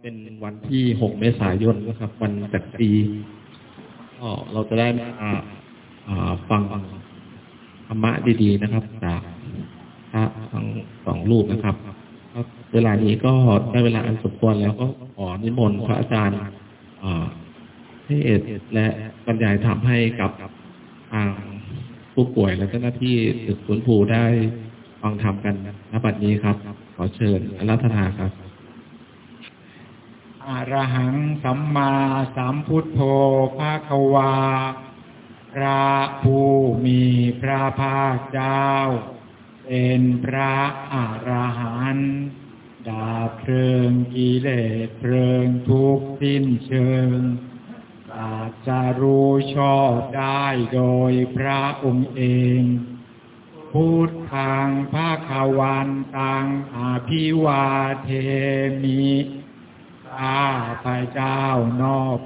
เป็นวันที่ 6 เมษายนนะครับ วันจัดปีก็เราจะได้มาฟังธรรมะดีๆนะครับ จากพระทั้งสองรูปนะครับเวลานี้ก็ได้เวลาอันสมควรแล้วก็ขอนิมนต์พระอาจารย์ให้เอดและบรรยายธรรมให้กับทางผู้ป่วยและเจ้าหน้าที่ตึกฟื้นฟูได้ฟังธรรมกันณบัดนี้ครับ ขอเชิญอารัธนาครับ อระหังสัมมาสัมพุทโธภาควา พระผู้มีพระภาคเจ้า เป็นพระอรหันต์ดาบเพลิงกิเลสเพลิงทุกข์สิ้นเชิงอาจจะรู้ชอบได้โดยพระองค์เองพุทธังภาควันตังอาภิวาเทมิ ข้าพระเจ้านอบ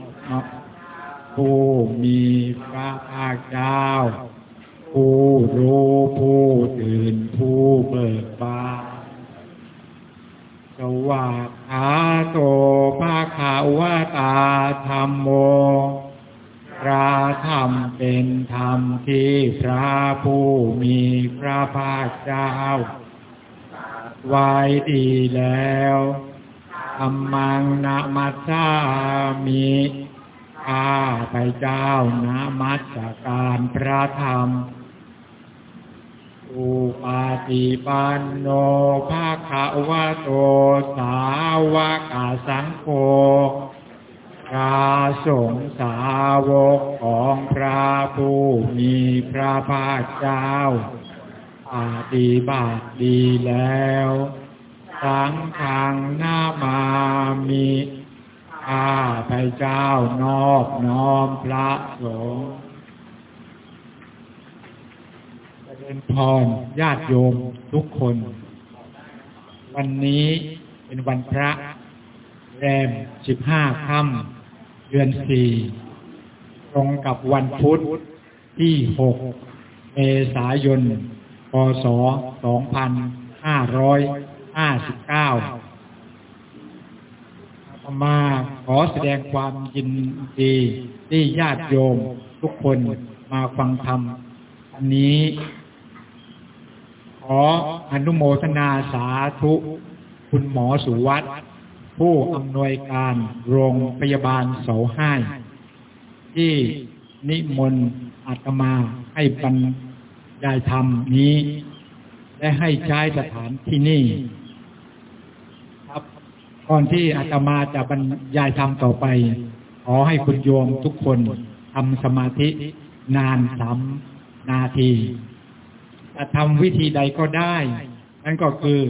ผู้มีพระภาคเจ้า ผู้รู้ผู้ตื่นผู้เบิกบานสวากขาโตภาคาวตาธรรมโมพระธรรมเป็นธรรมที่พระผู้มีพระภาคเจ้า ไว้ดีแล้ว ธรรมังนามัสสามิข้าพระเจ้านามัสการพระธรรม อุปาติปันโนภาคาวะโตสาวกาสังโฆพระสงฆ์สาวกของพระผู้มีพระภาคเจ้าปฏิบัติดีแล้ว สังฆังนามามิข้าพระเจ้านอบน้อมพระสงฆ์เจริญพรญาติโยมทุกคน วันนี้เป็นวันพระแรมสิบห้าค่ำเดือนสี่ตรงกับวันพุธที่หกเมษายนพศสองพันห้าร้อย ห้าสิบเก้ามาขอแสดงความยินดีที่ญาติโยมทุกคนมาฟังธรรม อันนี้ ขออนุโมทนาสาธุ คุณหมอสุวัตผู้อำนวยการโรงพยาบาลเสาห้ายที่นิมนต์อาตมาให้บรรยายธรรมนี้ และให้ใช้สถานที่นี่ ก่อนที่อาตมาจะบรรยายธรรมต่อไป ขอให้คุณโยมทุกคนทำสมาธินานสามนาทีจะทำวิธีใดก็ได้ นั่นก็คือ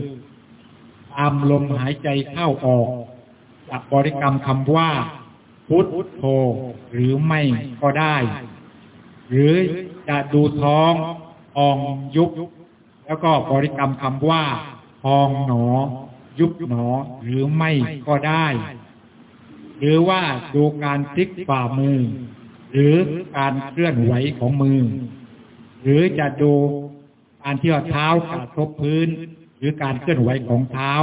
ตามลมหายใจเข้าออกจะบริกรรมคำว่า พุทโธหรือไม่ก็ได้ หรือจะดูท้องพองยุบ แล้วก็บริกรรมคำว่าพองหนอ ยุบหนอหรือไม่ก็ได้ หรือว่าดูการพลิกฝ่ามือ หรือการเคลื่อนไหวของมือ หรือจะดูการที่ว่าเท้ากระทบพื้น หรือการเคลื่อนไหวของเท้า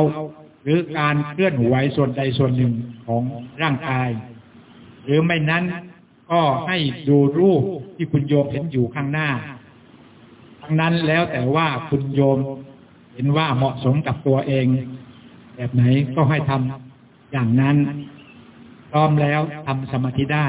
หรือการเคลื่อนไหวส่วนใดส่วนหนึ่งของร่างกาย หรือไม่นั้นก็ให้ดูรูปที่คุณโยมเห็นอยู่ข้างหน้า ทั้งนั้นแล้วแต่ว่าคุณโยมเห็นว่าเหมาะสมกับตัวเอง แบบไหนก็ให้ทำอย่างนั้นพร้อมแล้วทำสมาธิได้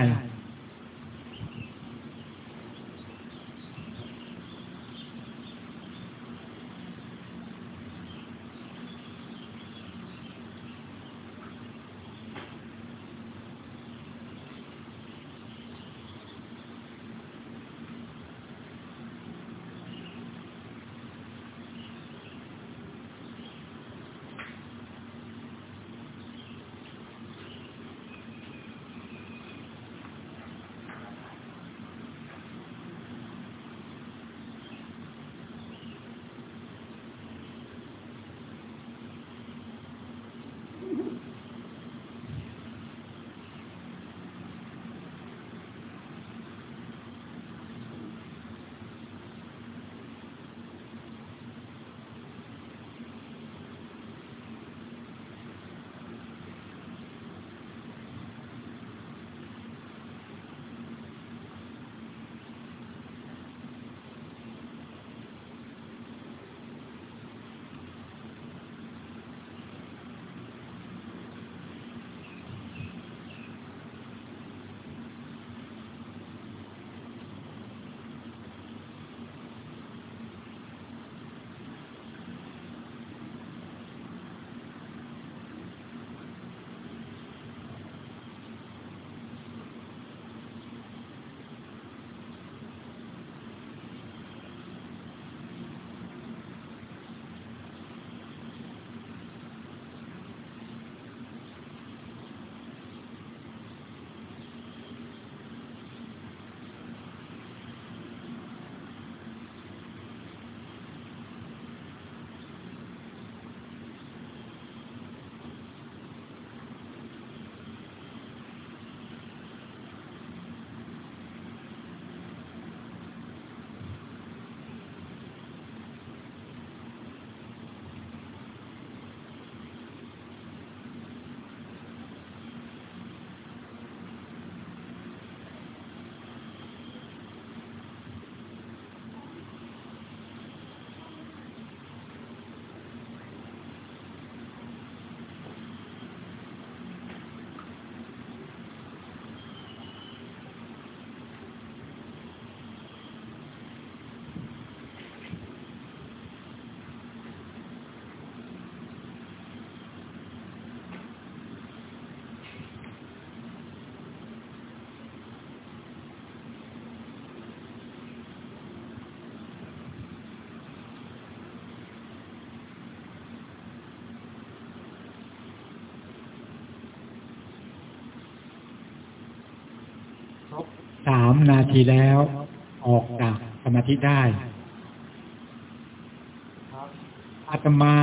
สามนาทีแล้ว ออกจากสมาธิได้อาตมา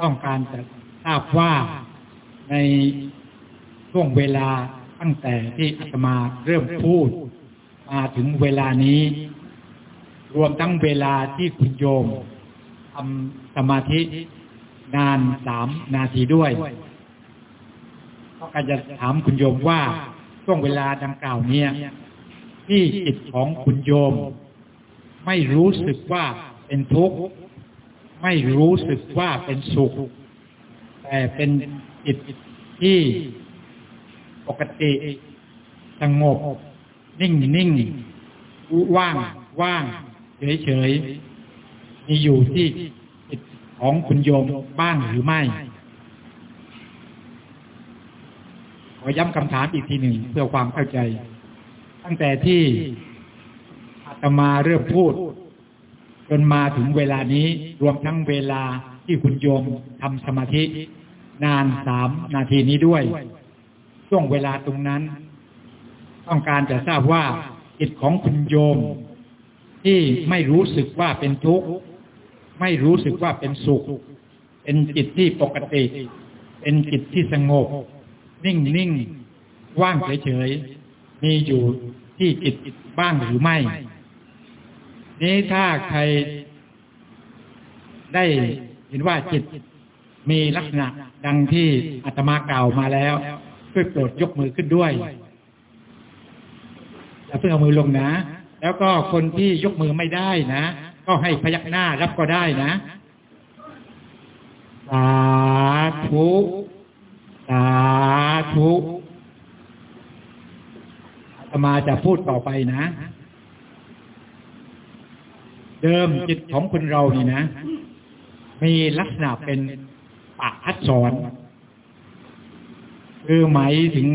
ต้องการจะทราบว่าในช่วงเวลาตั้งแต่ที่อาตมาเริ่มพูด มาถึงเวลานี้ รวมทั้งเวลาที่คุณโยมทำสมาธินานสามนาทีด้วย ก็กาจะถามคุณโยมว่า ช่วงเวลาดังกล่าวเนี้ยที่จิตของคุณโยม ไม่รู้สึกว่าเป็นทุกข์ไม่รู้สึกว่าเป็นสุข แต่เป็นจิตที่ปกติสงบ นิ่งนิ่งว่างว่างเฉยเฉยมีอยู่ที่จิตของคุณโยมบ้างหรือไม่ ขอย้ำคำถามอีกทีหนึ่งเพื่อความเข้าใจ ตั้งแต่ที่อาตมาเริ่มพูด จนมาถึงเวลานี้รวมทั้งเวลาที่คุณโยมทำสมาธิ นานสามนาทีนี้ด้วย ช่วงเวลาตรงนั้น ต้องการจะทราบว่าจิตของคุณโยม ที่ไม่รู้สึกว่าเป็นทุกข์ไม่รู้สึกว่าเป็นสุข เป็นจิตที่ปกติ เป็นจิตที่สงบ นิ่งนิ่งว่างเฉยๆมีอยู่ที่จิตบ้างหรือไม่ นี้ถ้าใครได้เห็นว่าจิตมีลักษณะดังที่อาตมากล่าวมาแล้วช่วยโปรดยกมือขึ้นด้วยอย่าเพิ่งเอามือลงนะ แล้วก็คนที่ยกมือไม่ได้นะ ก็ให้พยักหน้ารับก็ได้นะสาธุ สาธุอามาจะพูดต่อไปนะ เดิมจิตของคนเรานี่นะ มีลักษณะเป็นปะพัดสอนคือหมายถึง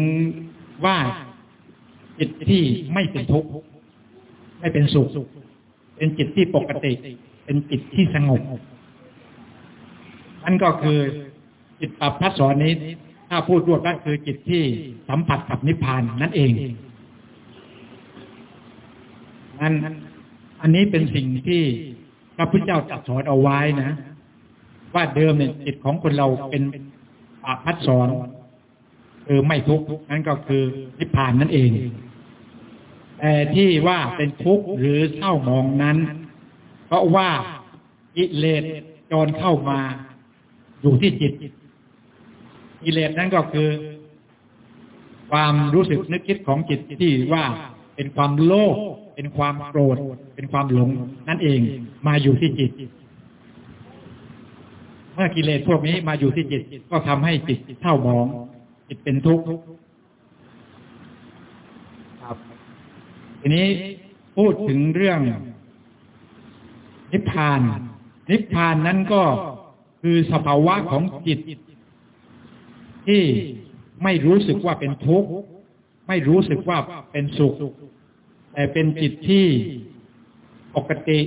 ว่าจิตที่ไม่เป็นทุกข์ไม่เป็นสุข เป็นจิตที่ปกติ เป็นจิตที่สงบนั่นก็คือจิตปับพัดสอนนี้ ถ้าพูดรวบก็คือจิตที่สัมผัสกับนิพพานนั่นเองนั่นอันนี้เป็นสิ่งที่พระพุทธเจ้าตรัสสอนเอาไว้นะ ว่าเดิมเนี่ยจิตของคนเราเป็นปพัดสอนคือไม่ทุกข์นั่นก็คือนิพพานนั่นเองแต่ที่ว่าเป็นทุกข์หรือเศร้าหมองนั้น เพราะว่ากิเลสจรเข้ามาอยู่ที่จิต กิเลสนั้นก็คือ ความรู้สึกนึกคิดของจิตที่ว่าเป็นความโลภเป็นความโกรธ เป็นความหลงนั่นเองมาอยู่ที่จิต เมื่อกิเลสพวกนี้มาอยู่ที่จิตก็ทำให้จิตเศร้าหมอง จิตเป็นทุกข์ครับทีนี้พูดถึงเรื่อง นิพพาน นิพพานนั้นก็คือสภาวะของจิต ที่ไม่รู้สึกว่าเป็นทุกข์ไม่รู้สึกว่าเป็นสุข แต่เป็นจิตที่ปกติ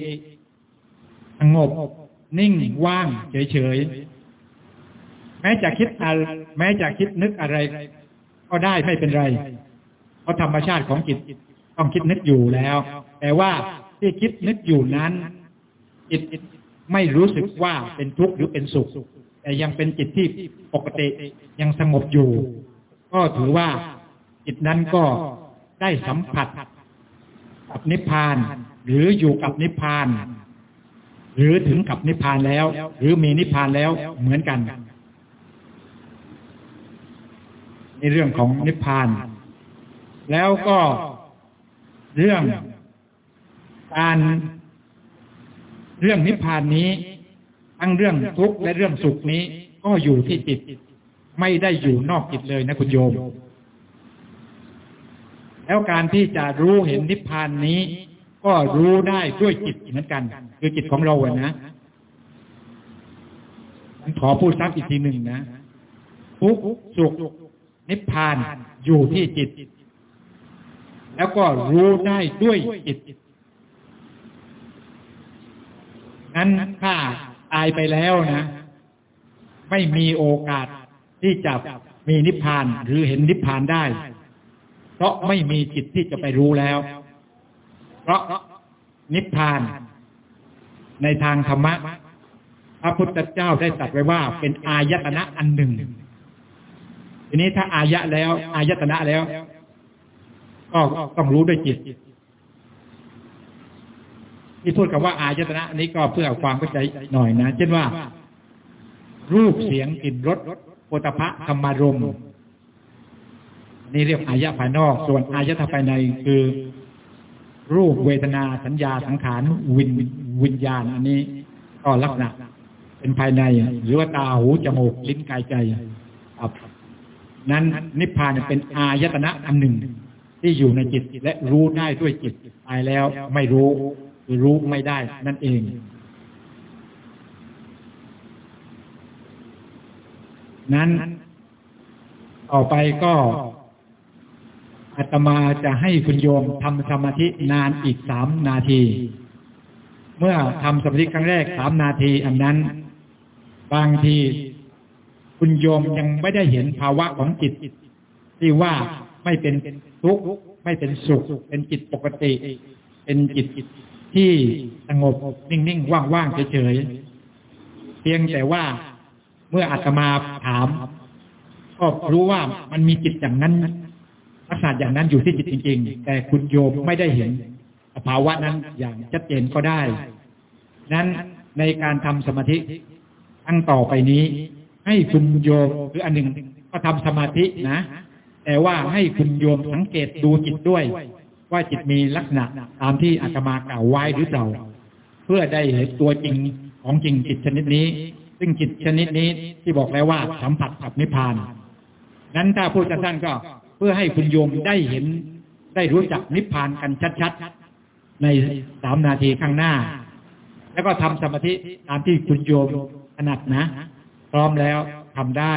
สงบ นิ่งว่าง เฉยๆแม้จะคิดอะไรแม้จะคิดนึกอะไร ก็ได้ไม่เป็นไร เพราะธรรมชาติของจิตต้องคิดนึกอยู่แล้ว แต่ว่าที่คิดนึกอยู่นั้นจิตไม่รู้สึกว่าเป็นทุกข์หรือเป็นสุข แต่ยังเป็นจิตที่ปกติยังสงบอยู่ ก็ถือว่าจิตนั้นก็ได้สัมผัสกับนิพพาน หรืออยู่กับนิพพาน หรือถึงกับนิพพานแล้ว หรือมีนิพพานแล้วเหมือนกันในเรื่องของนิพพาน แล้วก็เรื่องการเรื่องนิพพานนี้ ทั้งเรื่องทุกข์และเรื่องสุขนี้ก็อยู่ที่จิต ไม่ได้อยู่นอกจิตเลยนะคุณโยม แล้วการที่จะรู้เห็นนิพพานนี้ ก็รู้ได้ด้วยจิตเหมือนกัน คือจิตของเราอะนะขอพูดซ้ำอีกทีหนึ่งนะทุกข์สุขนิพพานอยู่ที่จิต แล้วก็รู้ได้ด้วยจิตนั้นถ้า ตายไปแล้วนะ ไม่มีโอกาสที่จะมีนิพพานหรือเห็นนิพพานได้ เพราะไม่มีจิตที่จะไปรู้แล้ว เพราะนิพพาน ในทางธรรมะพระพุทธเจ้าได้ตรัสไว้ว่า เป็นอายตนะอันหนึ่ง ทีนี้ถ้าอายะแล้ว อายตนะแล้ว ก็ต้องรู้ด้วยจิต ที่พูดกับว่าอายตนะอันนี้ก็เพื่อความเข้าใจหน่อยนะ เช่นว่า รูปเสียงกลิ่นรสโพธพะธรรมารมนี่เรียกอายะภายนอก ส่วนอายะภายในคือ รูปเวทนาสัญญาสังขารวิญวิญญาณ อันนี้ก็ลักษณะ เป็นภายใน หรือว่าตาหูจมูกลิ้นกายใจครับนั้นนิพพานเป็นอายตนะอันหนึ่ง ที่อยู่ในจิตและรู้ได้ด้วยจิตตายแล้วไม่รู้ รือรู้ไม่ได้นั่นเอง นั้นต่อไปก็อาตมาจะให้คุณโยมทำสมาธินานอีกสามนาที เมื่อทำสมาธิครั้งแรกสามนาทีอันนั้น บางทีคุณโยมยังไม่ได้เห็นภาวะของจิต ที่ว่าไม่เป็นทุกข์ไม่เป็นสุข เป็นจิตปกติ เป็นจิต ที่สงบนิ่งๆ ว่างๆ เฉยๆ เพียงแต่ว่าเมื่ออาตมาถาม ก็รู้ว่ามันมีจิตอย่างนั้นลักษณะอย่างนั้นอยู่ที่จิตจริง ๆ แต่คุณโยมไม่ได้เห็นภาวะนั้นอย่างชัดเจนก็ได้ นั้นในการทำสมาธิทั้งต่อไปนี้ ให้คุณโยมหรืออันหนึ่งก็ทำสมาธินะ แต่ว่าให้คุณโยมสังเกตดูจิตด้วย ว่าจิตมีลักษณะตามที่อาตมากล่าวไว้หรือเปล่า เพื่อได้เห็นตัวจริงของจริงจิตชนิดนี้ ซึ่งจิตชนิดนี้ที่บอกแล้วว่าสัมผัสกับนิพพาน นั้นถ้าพูดสั้นๆก็เพื่อให้คุณโยมได้เห็นได้รู้จักนิพพานกันชัดๆ ในสามนาทีข้างหน้า แล้วก็ทำสมาธิตามที่คุณโยมถนัดนะ พร้อมแล้วทำได้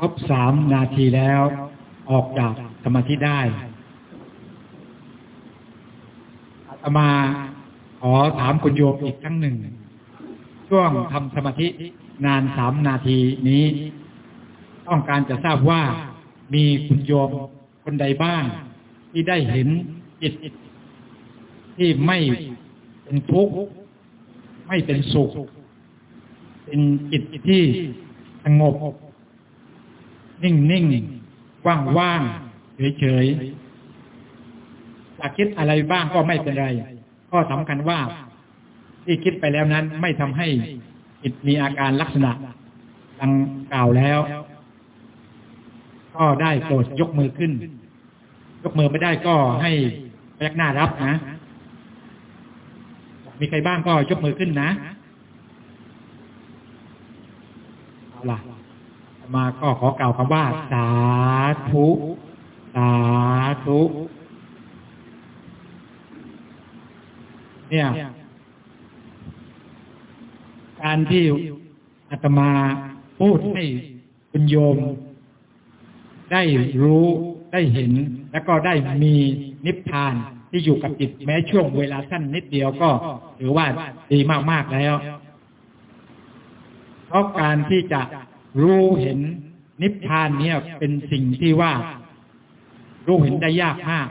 ครบสามนาทีแล้ว ออกจากสมาธิได้อาตมาขอถามคุณโยมอีกครั้งหนึ่ง ช่วงทำสมาธินานสามนาทีนี้ ต้องการจะทราบว่ามีคุณโยมคนใดบ้าง ที่ได้เห็นจิตที่ไม่เป็นทุกข์ไม่เป็นสุข เป็นจิตที่สงบ นิ่งนิ่งว่างว่างเฉยเฉยๆอยากคิดอะไรบ้างก็ไม่เป็นไรข้อสำคัญว่าที่คิดไปแล้วนั้นไม่ทำให้จิตมีอาการลักษณะดังกล่าวแล้ว ก็ได้โปรดยกมือขึ้น ยกมือไม่ได้ก็ให้พยักหน้ารับนะ มีใครบ้างก็ยกมือขึ้นนะเอาล่ะ มาก็ขอกล่าวคำว่า สาธุ สาธุ เนี่ย การที่อาตมาพูดให้คุณโยม ได้รู้ได้เห็น แล้วก็ได้มีนิพพานที่อยู่กับจิตแม้ช่วงเวลาสั้นนิดเดียวก็ถือว่าดีมาก ๆ แล้ว เพราะการที่จะ รู้เห็นนิพพานเนี่ยเป็นสิ่งที่ว่า รู้เห็นได้ยากมาก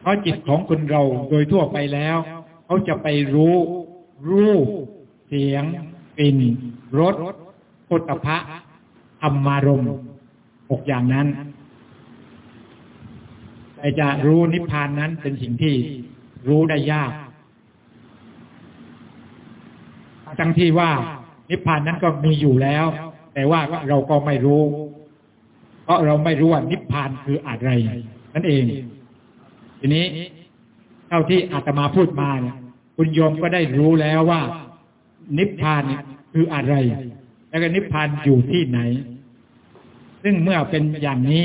เพราะจิตของคนเราโดยทั่วไปแล้ว เขาจะไปรู้ รูป เสียงกลิ่นรสพุทธพะธรรมารมหกอย่างนั้นแต่จะรู้นิพพานนั้นเป็นสิ่งที่รู้ได้ยาก ทั้งที่ว่า นิพพานนั้นก็มีอยู่แล้ว แต่ว่าเราก็ไม่รู้ เพราะเราไม่รู้ว่านิพพานคืออะไรนั่นเอง ทีนี้เท่าที่อาตมาพูดมาเนี่ยคุณโยมก็ได้รู้แล้วว่า นิพพานคืออะไร แล้วก็นิพพานอยู่ที่ไหน ซึ่งเมื่อเป็นอย่างนี้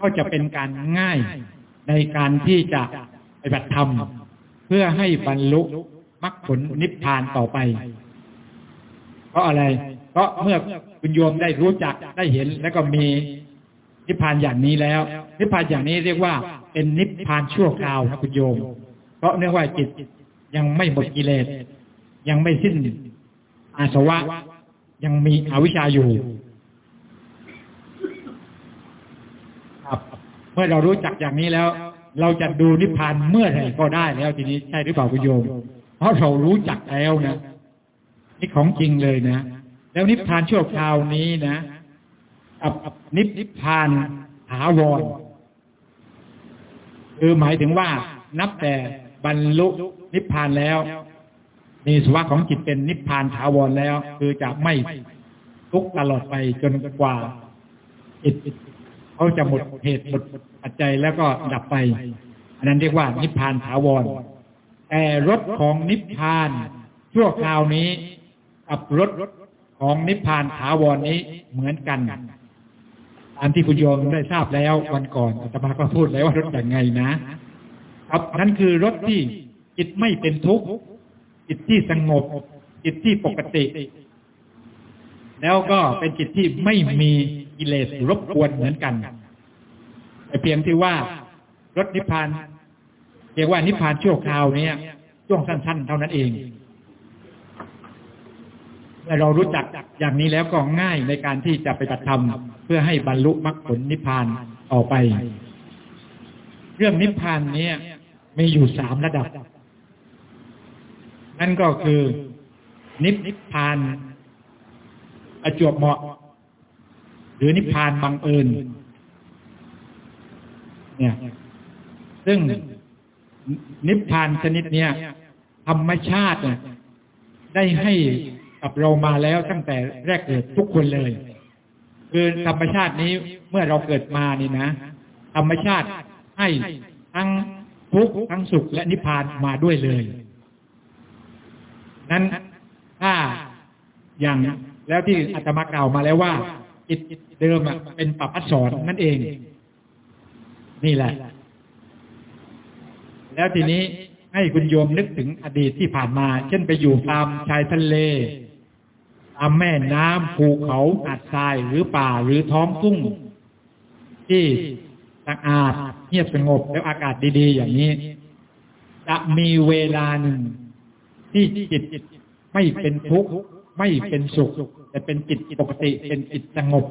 ก็จะเป็นการง่ายในการที่จะปฏิบัติธรรม เพื่อให้บรรลุมรรคผลนิพพานต่อไป ราะอะไร เพราะเมื่อคุณโยมได้รู้จักได้เห็น แล้วก็มีนิพพานอย่างนี้แล้ว นิพพานอย่างนี้เรียกว่า เป็นนิพพานชั่วคราวนะคุณโยม เพราะเนื่องว่าจิตยังไม่หมดกิเลสยังไม่สิ้นอาสวะ ยังมีอวิชชาอยู่ครับเมื่อเรารู้จักอย่างนี้แล้ว เราจะดูนิพพานเมื่อไหร่ก็ได้แล้วทีนี้ใช่หรือเปล่าคุณโยม เพราะเรารู้จักแล้วนะ นี่ของจริงเลยนะ แล้วนิพพานชั่วคราวนี้นะกับนิพพานถาวรคือหมายถึงว่านับแต่บรรลุนิพพานแล้ว มีสภาวะของจิตเป็นนิพพานถาวรแล้ว คือจะไม่ทุกข์ตลอดไปจนกว่าจิตเขาจะหมดเหตุหมดปัจจัยแล้วก็ดับไป อันนั้นเรียกว่านิพพานถาวรแต่รถของนิพพานชั่วคราวนี้ กับรถของนิพพานถาวรนนี้เหมือนกัน อันที่คุณโยมได้ทราบแล้ววันก่อนอาตมาก็พูดแล้วว่ารถอย่างไงนะครับนั่นคือรถที่จิตไม่เป็นทุกข์จิตที่สงบ จิตที่ปกติ แล้วก็เป็นจิตที่ไม่มีกิเลสรบกวนเหมือนกันแต่เพียงที่ว่ารถนิพพานเรียกว่านิพพานชั่วคราวเนี้ยช่วงสั้น ๆ เท่านั้นเอง เมื่อเรารู้จักอย่างนี้แล้วก็ง่ายในการที่จะไปปฏิธรรมเพื่อให้บรรลุมรรคผลนิพพานต่อไป เรื่องนิพพานเนี้ยมีอยู่สามระดับ นั่นก็คือนิพพานประจวบเหมาะ หรือนิพพานบังเอิญเนี่ย ซึ่งนิพพานชนิดเนี้ยธรรมชาติเนี่ยได้ให้ กับเรามาแล้วตั้งแต่แรกเกิดทุกคนเลย คือธรรมชาตินี้เมื่อเราเกิดมานี่นะ ธรรมชาติให้ทั้งทุกข์ทั้งสุขและนิพพานมาด้วยเลย นั้นถ้าอย่างแล้วที่อาตมากล่าวมาแล้วว่าจิตเดิมเป็นปัปพัสสอนนั่นเอง นี่แหละ แล้วทีนี้ให้คุณโยมนึกถึงอดีตที่ผ่านมา เช่นไปอยู่ตามชายทะเล ตามแม่น้ำภูเขาอัดทรายหรือป่าหรือท้องทุ่งที่สะอาดเงียบสงบแล้วอากาศดีๆ อย่างนี้ จะมีเวลาหนึ่ง ที่จิตไม่เป็นทุกข์ไม่เป็นสุข แต่เป็นจิตปกติเป็นจิตสงบ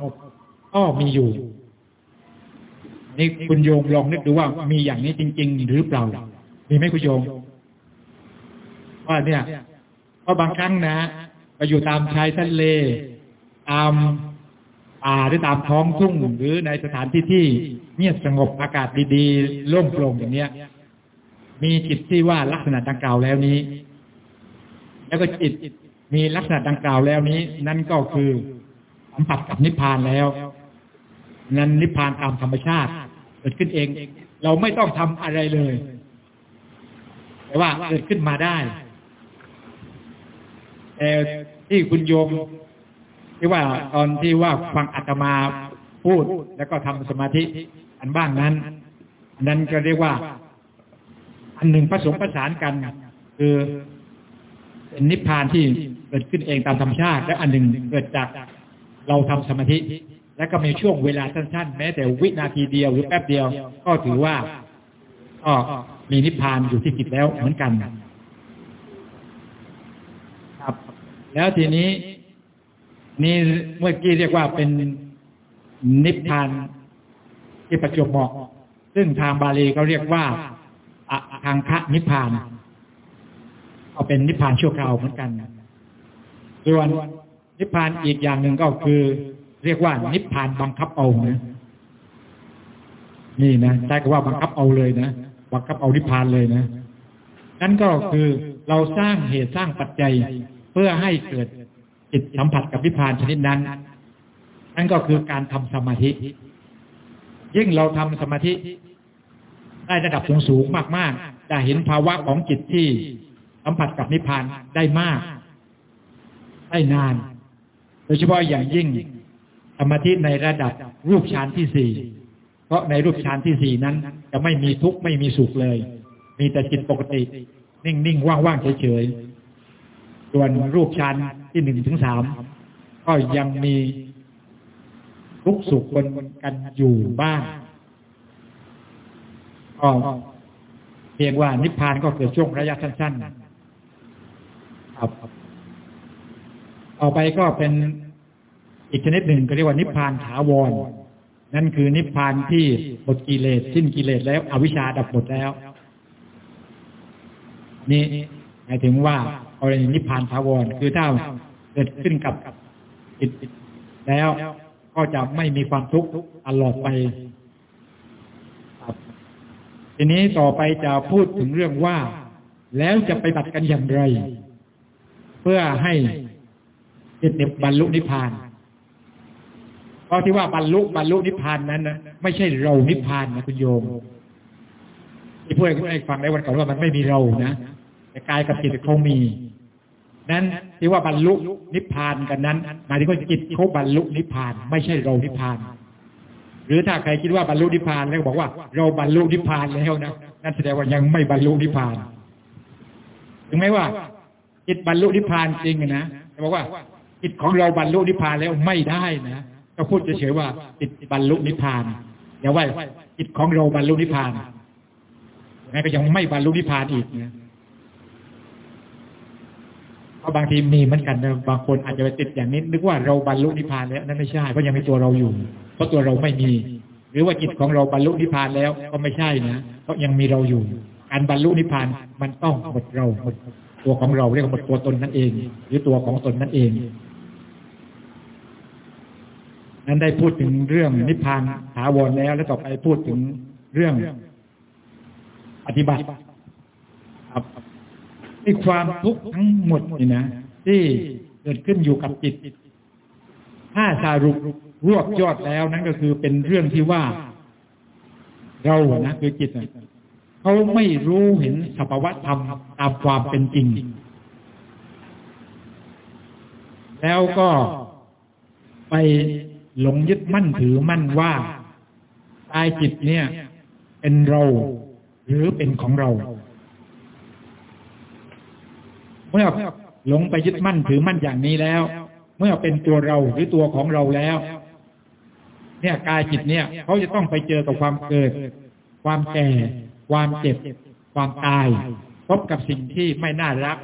ก็มีอยู่ นี่คุณโยมลองนึกดูว่ามีอย่างนี้จริง ๆ หรือเปล่า มีไหมคุณโยมว่าเนี่ยเพราะบางครั้งนะ ไปอยู่ตามชายทะเล ตามป่าหรือตามท้องทุ่งหรือในสถานที่ที่เงียบสงบอากาศดีๆโล่งโปร่งอย่างเนี้ย มีจิตที่ว่าลักษณะดังกล่าวแล้วนี้ แล้วก็จิตมีลักษณะดังกล่าวแล้วนี้ นั่นก็คือสัมผัสกับนิพพานแล้ว นั้นนิพพานตามธรรมชาติเกิดขึ้นเอง เราไม่ต้องทำอะไรเลย แต่ว่าเกิดขึ้นมาได้ ที่คุณโยมที่ว่าตอนที่ว่าฟังอาตมาพูดแล้วก็ทำสมาธิ อันบ้างนั้นนั้นก็เรียกว่า อันหนึ่งผสมประสานกัน คือเป็นนิพพานที่เกิดขึ้นเองตามธรรมชาติ และอันหนึ่งเกิดจากเราทำสมาธิ และก็มีช่วงเวลาสั้นๆ แม้แต่วินาทีเดียวหรือแป๊บเดียว ก็ถือว่าก็มีนิพพานอยู่ที่จิตแล้วเหมือนกัน ครับ แล้วทีนี้นี่เมื่อกี้เรียกว่าเป็นนิพพานที่ประจวบเหมาะซึ่งทางบาลีเขาเรียกว่าอะทางคะนิพพานเอาเป็นนิพพานชั่วคราวเหมือนกันส่วนนิพพานอีกอย่างหนึ่งก็คือ เรียกว่า นิพพานบังคับเอานะนี่นะใช้คำว่าบังคับเอาเลยนะบังคับเอานิพพานเลยนะนั่นก็คือเราสร้างเหตุสร้างปัจจัย เพื่อให้เกิดจิตสัมผัสกับนิพพานชนิดนั้น นั่นก็คือการทำสมาธิ ยิ่งเราทำสมาธิ ได้ระดับสูงสูงมากๆจะเห็นภาวะของจิตที่สัมผัสกับนิพพานได้มาก ได้นาน โดยเฉพาะอย่างยิ่งสมาธิในระดับรูปฌานที่สี่เพราะในรูปฌานที่สี่นั้น จะไม่มีทุกข์ไม่มีสุขเลย มีแต่จิตปกติ นิ่งๆว่างๆเฉยๆ ส่วนรูปฌานที่หนึ่งถึงสามก็ยังมีทุกข์สุขบนกันอยู่บ้างก็เพียงว่านิพพานก็เกิดช่วงระยะสั้นๆครับต่อไปก็เป็นอีกชนิดหนึ่งก็เรียกว่านิพพานถาวร นั่นคือนิพพานที่หมดกิเลสสิ้นกิเลสแล้ว อวิชชาดับหมดแล้ว นี่หมายถึงว่า เอาในนิพพานถาวร คือถ้าเกิดขึ้นกับจิตแล้วก็จะไม่มีความทุกข์ตลอดไปทีนี้ต่อไปจะพูดถึงเรื่องว่า แล้วจะไปบัติกันอย่างไร เพื่อให้จิตเด็บบรรลุนิพพานเพราะที่ว่าบรรลุบรรลุนิพพานนั้นนะไม่ใช่เรานิพพานนะคุณโยมที่พูดให้ฟังในวันก่อนว่ามันไม่มีเรานะแต่กายกับจิตเขามี นั้นที่ว่าบรรลุนิพพานกันนั้นหมายถึงว่าจิตเขาบรรลุนิพพาน ไม่ใช่เรานิพพาน หรือถ้าใครคิดว่าบรรลุนิพพานแล้วบอกว่า เราบรรลุนิพพานแล้วนะนั่นแสดงว่ายังไม่บรรลุนิพพานถึงแม้ว่า จิตบรรลุนิพพานจริงนะแต่บอกว่า จิตของเราบรรลุนิพพานแล้วไม่ได้นะก็พูดเฉยๆว่าจิตบรรลุนิพพานอย่าว่าจิตของเราบรรลุนิพพานงั้นก็ยังไม่บรรลุนิพพานอีกนะ ราะบางทีมีเหมือนกันนะบางคนอาจจะไปติดอย่างนี้ นึกว่าเราบรรลุนิพพานแล้วนั่นไม่ใช่เพราะยังมีตัวเราอยู่ เพราะตัวเราไม่มี หรือว่าจิตของเราบรรลุนิพพานแล้วก็ไม่ใช่นะเพราะยังมีเราอยู่ การบรรลุนิพพานมันต้องหมดเราหมดตัวของเราเรียกว่าหมดตัวตนนั่นเอง หรือตัวของตนนั่นเอง นั้นได้พูดถึงเรื่องนิพพานถาวรแล้ว แล้วต่อไปพูดถึงเรื่องปฏิบัติ ที่ความทุกข์ทั้งหมดนี่นะที่เกิดขึ้นอยู่กับจิต ถ้าสารุปรวบยอดแล้วนั่นก็คือเป็นเรื่องที่ว่า เราอะนะคือจิตเขาไม่รู้เห็นสภาวะธรรมตามความเป็นจริง แล้วก็ไปหลงยึดมั่นถือมั่นว่ากายจิตเนี่ย เป็นเราหรือเป็นของเรา เมื่อหลงไปยึดมั่นถือมั่นอย่างนี้แล้ว เมื่อเป็นตัวเราหรือตัวของเราแล้ว เนี่ยกายจิตเนี่ยเขาจะต้องไปเจอกับความเกิด ความแก่ ความเจ็บ ความตาย พบกับสิ่งที่ไม่น่ารัก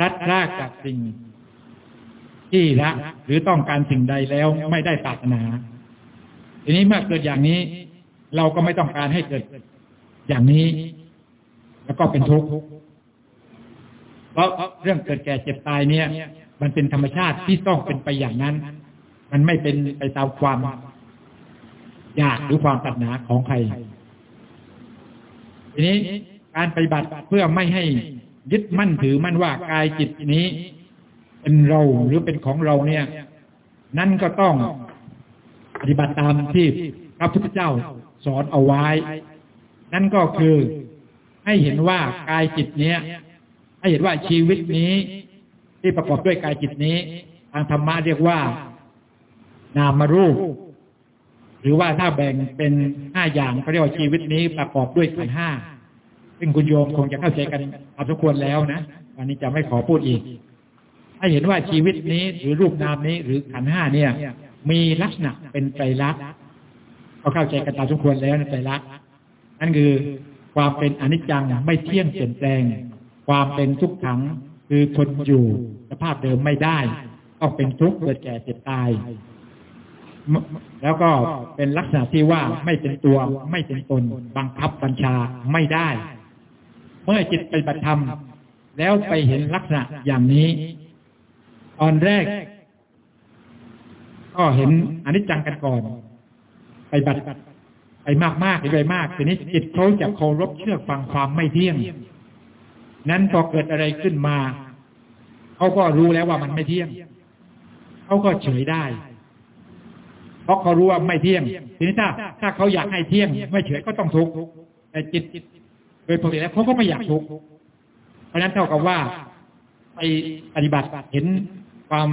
รัดรากจากสิ่งที่ละหรือต้องการสิ่งใดแล้วไม่ได้ปรารถนา ทีนี้เมื่อเกิดอย่างนี้ เราก็ไม่ต้องการให้เกิด อย่างนี้ แล้วก็เป็นทุกข์ เพราะเรื่องเกิดแก่เจ็บตายเนี่ย มันเป็นธรรมชาติที่ต้องเป็นไปอย่างนั้น มันไม่เป็นไปตามความอยากหรือความปรารถนาของใคร ทีนี้การปฏิบัติเพื่อไม่ให้ยึดมั่นถือมั่นว่ากายจิตนี้เป็นเราหรือเป็นของเราเนี่ย นั่นก็ต้องปฏิบัติตามที่พระพุทธเจ้าสอนเอาไว้ นั่นก็คือให้เห็นว่ากายจิตเนี้ย ให้เห็นว่าชีวิตนี้ที่ประกอบด้วยกายจิตนี้ทางธรรมะเรียกว่า นามรูป หรือว่าถ้าแบ่งเป็นห้าอย่างเขาเรียกว่าชีวิตนี้ประกอบด้วยขันห้าซึ่งคุณโยมคงจะเข้าใจกันพอสมควรแล้วนะวันนี้จะไม่ขอพูดอีก ให้เห็นว่าชีวิตนี้หรือรูปนามนี้ หรือขันห้าเนี่ย มีลักษณะเป็นไตรลักษณ์เขาเข้าใจกันตามสมควรแล้วในไตรลักษณ์นั่นคือความเป็นอนิจจังไม่เที่ยงเปลี่ยนแปลง ความเป็นทุกขังคือทนอยู่สภาพเดิมไม่ได้ต้องเป็นทุกข์เกิดแก่เจ็บตาย แล้วก็เป็นลักษณะที่ว่าไม่เป็นตัวไม่เป็นตน บังคับบัญชาไม่ได้ เมื่อจิตไปบัติธรรม แล้วไปเห็นลักษณะอย่างนี้ ตอนแรก ก็เห็นอนิจจังกันก่อน ไปบัติไปมากมากไปมากทีนี้จิตเขาจะเคารพเชื่อฟังความไม่เที่ยง นั้นพอเกิดอะไรขึ้นมา เขาก็รู้แล้วว่ามันไม่เที่ยง เขาก็เฉยได้ เพราะเขารู้ว่าไม่เที่ยง ทีนี้ถ้า ถ้าเขาอยากให้เที่ยง ไม่เฉยก็ต้องทุกข์แต่จิตโดยปกติแล้วเขาก็ไม่อยากทุกข์เพราะนั้นเท่ากับว่าไปปฏิบัติเห็นความ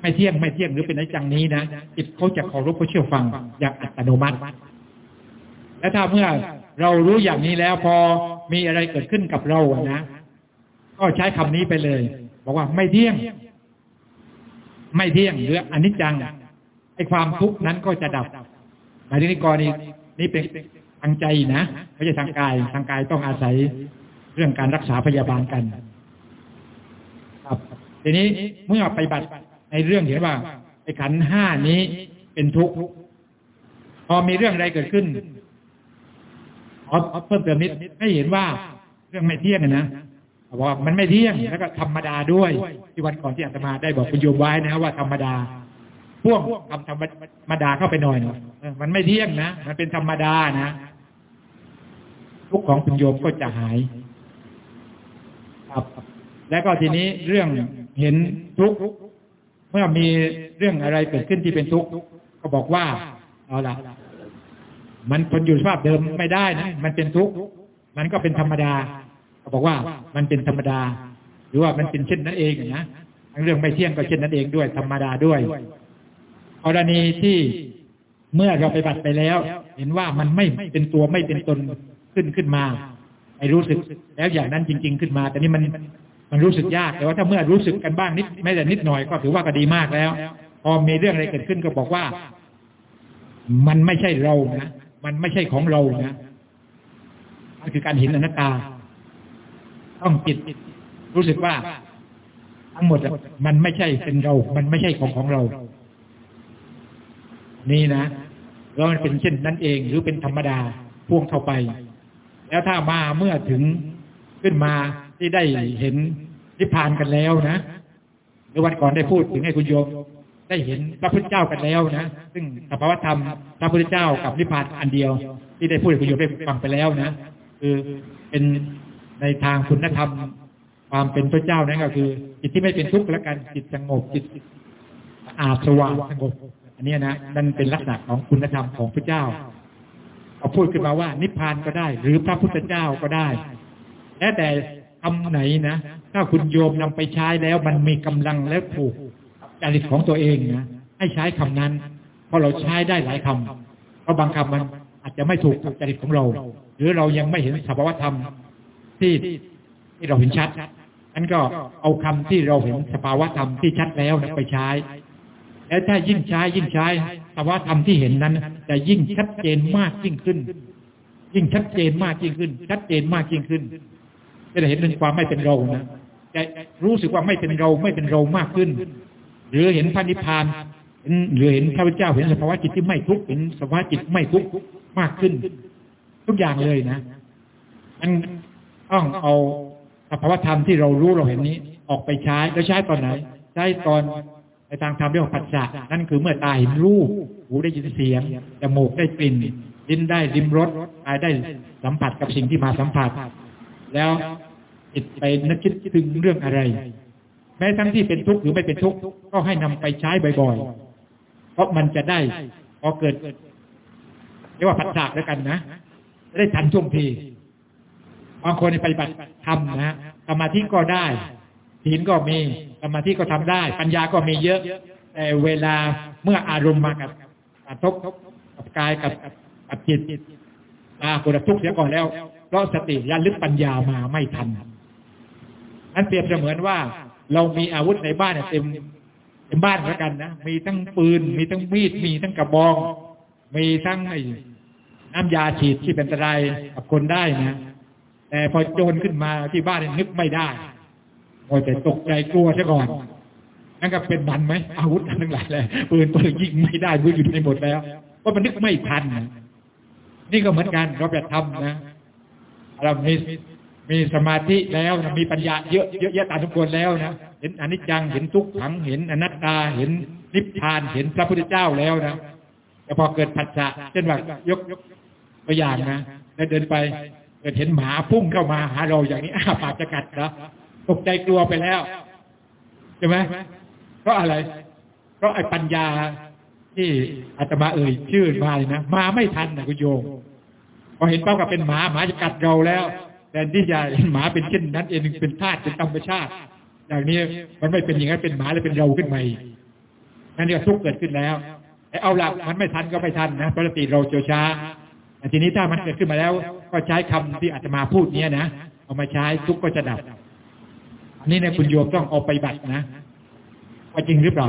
ไม่เที่ยงไม่เที่ยงหรือเป็นอนิจจังนี้นะจิตเขาจะเคารพเขาเชื่อฟังอย่างอัตโนมัติ และถ้าเมื่อ เรารู้อย่างนี้แล้วพอมีอะไรเกิดขึ้นกับเราอะนะ ก็ใช้คำนี้ไปเลย บอกว่าไม่เที่ยง ไม่เที่ยงหรืออนิจจังไอ้ความทุกข์นั้นก็จะดับหมายถึงในกรณีนี้เป็นทางใจนะไม่ใช่ทางกาย ทางกายต้องอาศัยเรื่องการรักษาพยาบาลกัน ครับ ทีนี้เมื่อไปบัตในเรื่องเห็นว่าไอ้ขันห้านี้เป็นทุกข์พอมีเรื่องอะไรเกิดขึ้น ขอเพิ่มเติมนิดให้เห็นว่าเรื่องไม่เที่ยงนะบอกว่ามันไม่เที่ยงแล้วก็ธรรมดาด้วย ที่วันก่อนที่อาตมาได้บอกคุณโยมไว้นะว่าธรรมดาพ่วงคำธรรมดาเข้าไปหน่อยนะมันไม่เที่ยงนะมันเป็นธรรมดานะทุกของคุณโยมก็จะหาย ครับ แล้วก็ทีนี้เรื่องเห็นทุกข์เมื่อมีเรื่องอะไรเกิดขึ้นที่เป็นทุกข์ก็บอกว่าเอาละ มันทนอยู่สภาพเดิมไม่ได้นะ มันเป็นทุกข์มันก็เป็นธรรมดาก็บอกว่ามันเป็นธรรมดา หรือว่ามันเป็นเช่นนั้นเองนะเรื่องไม่เที่ยงก็เช่นนั้นเองด้วย ธรรมดาด้วยกรณีที่เมื่อเราไปบัตไปแล้ว เห็นว่ามันไม่เป็นตัวไม่เป็นตนขึ้นขึ้นมาไอ้รู้สึกแล้วอย่างนั้นจริง ๆ ขึ้นมา แต่นี่มันมันรู้สึกยากแต่ว่าถ้าเมื่อรู้สึกกันบ้างนิดไม่แต่นิดหน่อยก็ถือว่าก็ดีมากแล้ว พอมีเรื่องอะไรเกิดขึ้นก็บอกว่า มันไม่ใช่เรานะ มันไม่ใช่ของเรานะมันคือการเห็นอนัตตา ต้องจิตรู้สึกว่าทั้งหมดมันไม่ใช่เป็นเรา มันไม่ใช่ของของเรา นี่นะแล้วมันเป็นเช่นนั้นเอง หรือเป็นธรรมดาพ่วงเข้าไป แล้วถ้ามาเมื่อถึงขึ้นมาที่ได้เห็นนิพพานกันแล้วนะหรือวันก่อนได้พูดถึงให้คุณโยม ได้เห็นพระพุทธเจ้ากันแล้วนะ ซึ่งสภาวธรรมพระพุทธเจ้ากับนิพพานอันเดียว ที่ได้พูดให้คุณโยมได้ฟังไปแล้วนะ คือเป็นในทางคุณธรรม ความเป็นพระเจ้านั่นก็คือ จิตที่ไม่เป็นทุกข์และการจิตสงบจิตอาสว่างสงบอันนี้นะนั่นเป็นลักษณะของคุณธรรมของพระเจ้าเขาพูดขึ้นมาว่า นิพพานก็ได้ หรือพระพุทธเจ้าก็ได้และแต่คำไหนนะถ้าคุณโยมนำไปใช้แล้วมันมีกำลังและถูก จริตของตัวเองนะให้ใช้คำนั้น เพราะเราใช้ได้หลายคำเพราะบางคำมันอาจจะไม่ถูกจริตของเรา หรือเรายังไม่เห็นสภาวธรรมที่ที่เราเห็นชัดอันก็เอาคำที่เราเห็นสภาวธรรมที่ชัดแล้วนะไปใช้แล้วถ้ายิ่งใช้ยิ่งใช้สภาวธรรมที่เห็นนั้นจะยิ่งชัดเจนมากยิ่งขึ้น ยิ่งชัดเจนมากยิ่งขึ้น ชัดเจนมากยิ่งขึ้นจะเห็นถึงความไม่เป็นเรานะจะรู้สึกว่าไม่เป็นเราไม่เป็นเรามากขึ้น หรือเห็นพระนิพพานหรือเห็นพระพุทธเจ้าเห็นสภาวะจิตที่ไม่ทุกข์เห็นสภาวะจิตไม่ทุกข์มากขึ้น ทุกอย่างเลยนะมันต้องเอาสภาวธรรมที่เรารู้เราเห็นนี้ ออกไปใช้แล้วใช้ตอนไหนใช้ตอนในทางธรรมเรียกว่าปัจจะนั่นคือเมื่อตาเห็นรูปหูได้ยินเสียงจมูกได้กลิ่นลิ้นได้ริมรสกายได้สัมผัสกับสิ่งที่มาสัมผัส แล้วจิตไปนึกคิดถึงเรื่องอะไร แม้ทั้งที่เป็นทุกข์หรือไม่เป็นทุกข์ก็ให้นำไปใช้บ่อยๆ เพราะมันจะได้พอเกิดเรียกว่าปัจจักแล้วกันนะจะได้ทันท่วงทีบางคนในปฏิบัติทำนะสมาธิก็ได้ศีลก็มีสมาธิก็ทำได้ ปัญญาก็มีเยอะ แต่เวลาเมื่ออารมณ์มากับกระทบกับกายกับกับจิตตาคนทุกข์เสียก่อนแล้วเพราะสติยันลึกปัญญามาไม่ทันอันเปรียบเสมือนว่า เรามีอาวุธในบ้านเนี่ยเต็มเต็มบ้านแล้วกันนะมีทั้งปืน มีทั้งมีดมีทั้งกระบอง มีทั้งไอ้น้ำยาฉีดที่เป็นอันตรายกับคนได้นะแต่พอโจรขึ้นมาที่บ้านเนี่ยนึกไม่ได้โอ้แต่ตกใจกลัวซะก่อนนั่นก็เป็นบันไหมอาวุธทั้งหลายเลยปืนปืนยิงไม่ได้มืออยู่ในหมดแล้วเพราะมันนึกไม่ทันนะนี่ก็เหมือนกันเราแบบทำนะเรามี มีสมาธิแล้วนะมีปัญญาเยอะเยอะแยะตามทุกคนแล้วนะเห็นอนิจจังเห็นทุกขังเห็นอนัตตาเห็นนิพพานเห็นพระพุทธเจ้าแล้วนะแต่พอเกิดผัสสะเช่นว่ายกตัวอย่างนะแล้วเดินไปเกิดเห็นหมาพุ่งเข้ามาหาเราอย่างนี้อ้าปากจะกัดเหรอตกใจกลัวไปแล้วใช่ไหมเพราะอะไร เพราะไอ้ปัญญาที่อาตมาเอ่ยชื่อมาเลยนะมาไม่ทันนะคุณโยมพอเห็นเป้ากับเป็นหมาหมาจะกัดเราแล้ว แต่ที่จะเห็นหมาเป็นเช่นนั้นเองเป็นธาตุเป็นธรรมชาติ อย่างนี้มันไม่เป็นอย่างนั้นเป็นหมาเลยเป็นเราขึ้นมาอีกนั่นเรียกทุกข์เกิดขึ้นแล้วไอ้เอาหลักมันไม่ทันก็ไม่ทันนะปกติเราเจอช้าแต่ทีนี้ถ้ามันเกิดขึ้นมาแล้ว ก็ใช้คำที่อาตมาพูดเนี้ยนะเอามาใช้ทุกข์ก็จะดับอันนี้ในคุณโยมต้องเอาไปบัตรนะว่าจริงหรือเปล่า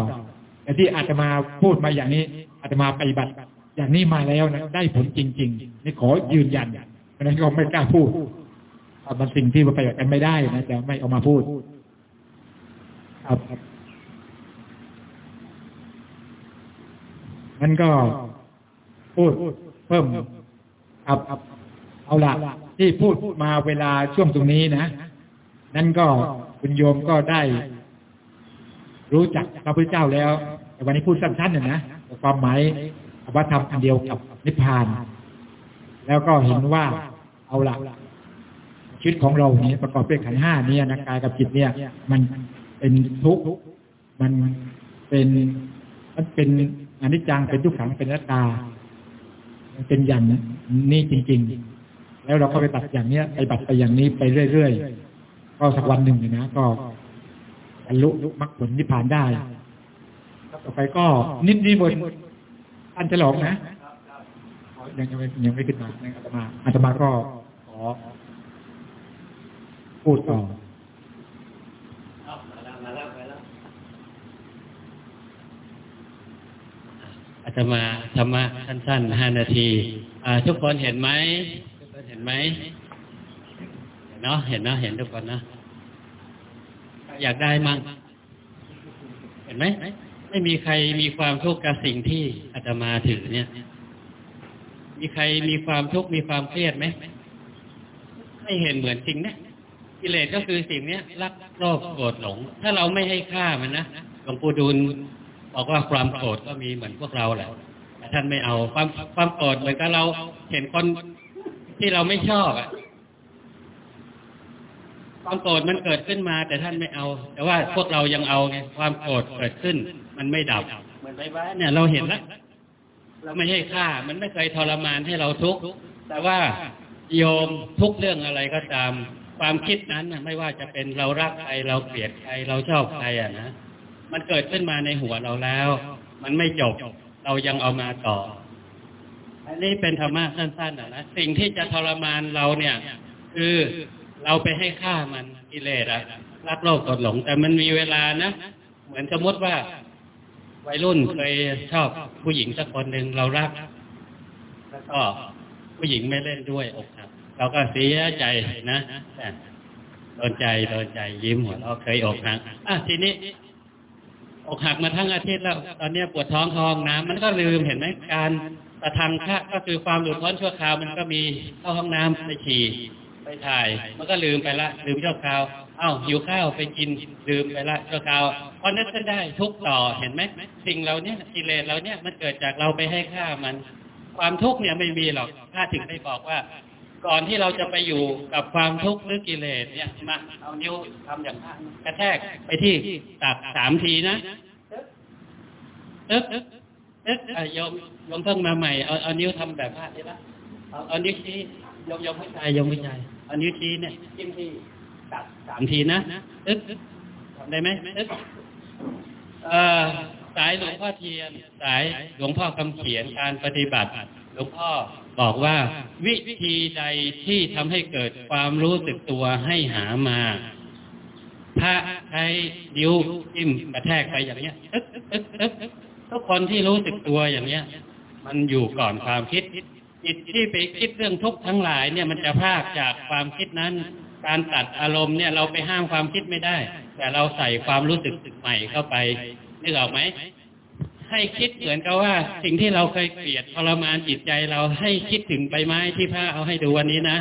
แต่ที่อาตมาพูดมาอย่างนี้อาตมาไปบัตรอย่างนี้มาแล้วนะได้ผลจริง ๆ นี่ขอยืนยันเพราะนั้นก็ไม่กล้าพูด มันสิ่งที่ไปกันไม่ได้นะจะไม่เอามาพูด ครับมันก็พูดเพิ่มครับเอาละที่พูดมาเวลาช่วงตรงนี้นะนั่นก็คุณโยมก็ได้ รู้จักพระพุทธเจ้าแล้วแต่วันนี้พูดสั้นๆน่ยนะความหมายว่าทำอันเดียวกับนิพพาน แล้วก็เห็นว่าเอาละ ชีวิตของเราเนี่ยประกอบด้วยขันห้าเนี่ยนะกายกับจิตเนี่ย มันเป็นทุกข์มันเป็นมันเป็นอนิจจังเป็นทุกขังเป็นนัตตาเป็นอย่างนี้จริง ๆ แล้วเราก็ไปตัดอย่างเนี้ยไปบัตรไปอย่างนี้ไปเรื่อยๆก็สักวันหนึ่งนะ ก็บรรลุมรรคผลนิพพานได้ต่อไปก็นิดนิบนอันฉลองนะยังยังไม่ยังไม่ขึ้นมาอาตมาอาตมาก็ขอ พูดต่ออาตมาธรรมะสั้นๆห้านาทีอ่าทุกคนเห็นไหมทุกคนเห็นไหมเห็นเนาะเห็นเนาะเห็นทุกคนนะอยากได้มั่งเห็นไหมไม่มีใครมีความทุกข์กับสิ่งที่อาตมาถือเนี่ย มีใครมีความทุกข์มีความเครียดไหมไม่เห็นเหมือนจริงนะ กิเลสก็คือสิ่งนี้รักโลภโกรธหลง ถ้าเราไม่ให้ค่ามันนะหลวงปู่ดูลบอกว่าความโกรธก็มีเหมือนพวกเราแหละแต่ท่านไม่เอาความความโกรธเหมือนกับเราเห็นคนที่เราไม่ชอบอะความโกรธมันเกิดขึ้นมา แต่ท่านไม่เอา แต่ว่าพวกเรายังเอาไงความโกรธเกิดขึ้น มันไม่ดับเหมือนใบไม้เนี่ยเราเห็นแล้วเราไม่ให้ค่า มันไม่เคยทรมานให้เราทุกข์แต่ว่าโยมทุกเรื่องอะไรก็ตาม ความคิดนั้นนะไม่ว่าจะเป็นเรารักใครเราเกลียดใครเราชอบใครอะนะมันเกิดขึ้นมาในหัวเราแล้ว มันไม่จบเรายังเอามาต่อ อันนี้เป็นธรรมะสั้นๆนะนะสิ่งที่จะทรมานเราเนี่ย คือเราไปให้ค่ามันกิเลสอะรักโลภกดหลง แต่มันมีเวลานะเหมือนสมมติว่าวัยรุ่นเคยชอบผู้หญิงสักคนหนึ่งเรารัก แล้วก็ผู้หญิงไม่เล่นด้วยอก เราก็เสียใจนะโดนใจโดนใจยิ้มหัวเราเคยอกหักอะทีนี้อกหักมาทั้งอาทิตย์แล้ว ตอนเนี้ปวดท้องเข้องน้ำมันก็ลืมเห็นไหมการประทังคะก็คือความหลุดพ้นชั่วคราวมันก็มีเข้าห้องน้ำไปฉี่ไปถ่าย มันก็ลืมไปละ ลืมชั่วคราว เอ้าหิวข้าวไปกินลืมไปละชั่วคราวเพราะนั้นจะได้ทุกต่อเห็นไหมสิ่งเราเนี้ยกิเลสเราเนี้ยมันเกิดจากเราไปให้ค่ามัน ความทุกข์เนี่ยไม่มีหรอกถ้าถึงได้บอกว่า ก่อนที่เราจะไปอยู่กับความทุกข์หรือกิเลสเนี่ยมาเอานิ้วทำอย่างนั้นกระแทกไปที่ตักสามทีนะตึ๊กตึ๊กตึ๊กอะยมยมเพิ่งมาใหม่เอาเอานิ้วทำแบบพลาดได้ละเอาเอานิ้วชี้ยมยมผู้ชายโยมผู้ชายเอานิ้วชี้เนี่ยจิ้มที่ตักสามทีนะตึ๊กตึ๊กทำได้ไหมตึ๊กเอ่อ สายหลวงพ่อเทียน สายหลวงพ่อคำเขียนการปฏิบัติ หลวงพ่อบอกว่า วิธีใดที่ทำให้เกิดความรู้สึกตัวให้หามาถ้าใช้นิ้วจิ้มกระแทกไปอย่างเนี้ยตึ๊กตึ๊กตึ๊กตึ๊กทุกคนที่รู้สึกตัวอย่างเนี้ย มันอยู่ก่อนความคิดจิตที่ไปคิดเรื่องทุกข์ทั้งหลายเนี่ยมันจะพากจากความคิดนั้น การตัดอารมณ์เนี่ยเราไปห้ามความคิดไม่ได้ แต่เราใส่ความรู้สึกใหม่เข้าไป นึกออกไหมให้คิดเหมือนกับว่า สิ่งที่เราเคยเกลียดทรมานจิตใจเราให้คิดถึงใบไม้ที่พระเอาให้ดูวันนี้นะ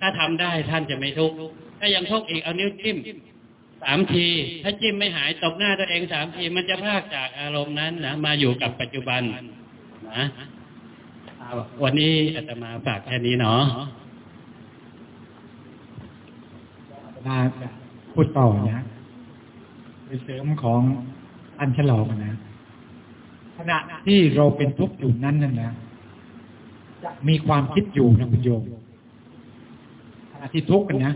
ถ้าทำได้ท่านจะไม่ทุกข์ถ้ายังทุกข์อีกเอานิ้วจิ้มสามที ถ้าจิ้มไม่หายตบหน้าตัวเองสามที มันจะพากจากอารมณ์นั้นนะมาอยู่กับปัจจุบันนะวันนี้อาตมาฝากแค่นี้เนาะมาพูดต่อนะไปเสริมของ อันฉลองนะขณะที่เราเป็นทุกข์อยู่นั้นนั่นนะจะมีความคิดอยู่นะคุณโยมขณะที่ทุกข์กันนะ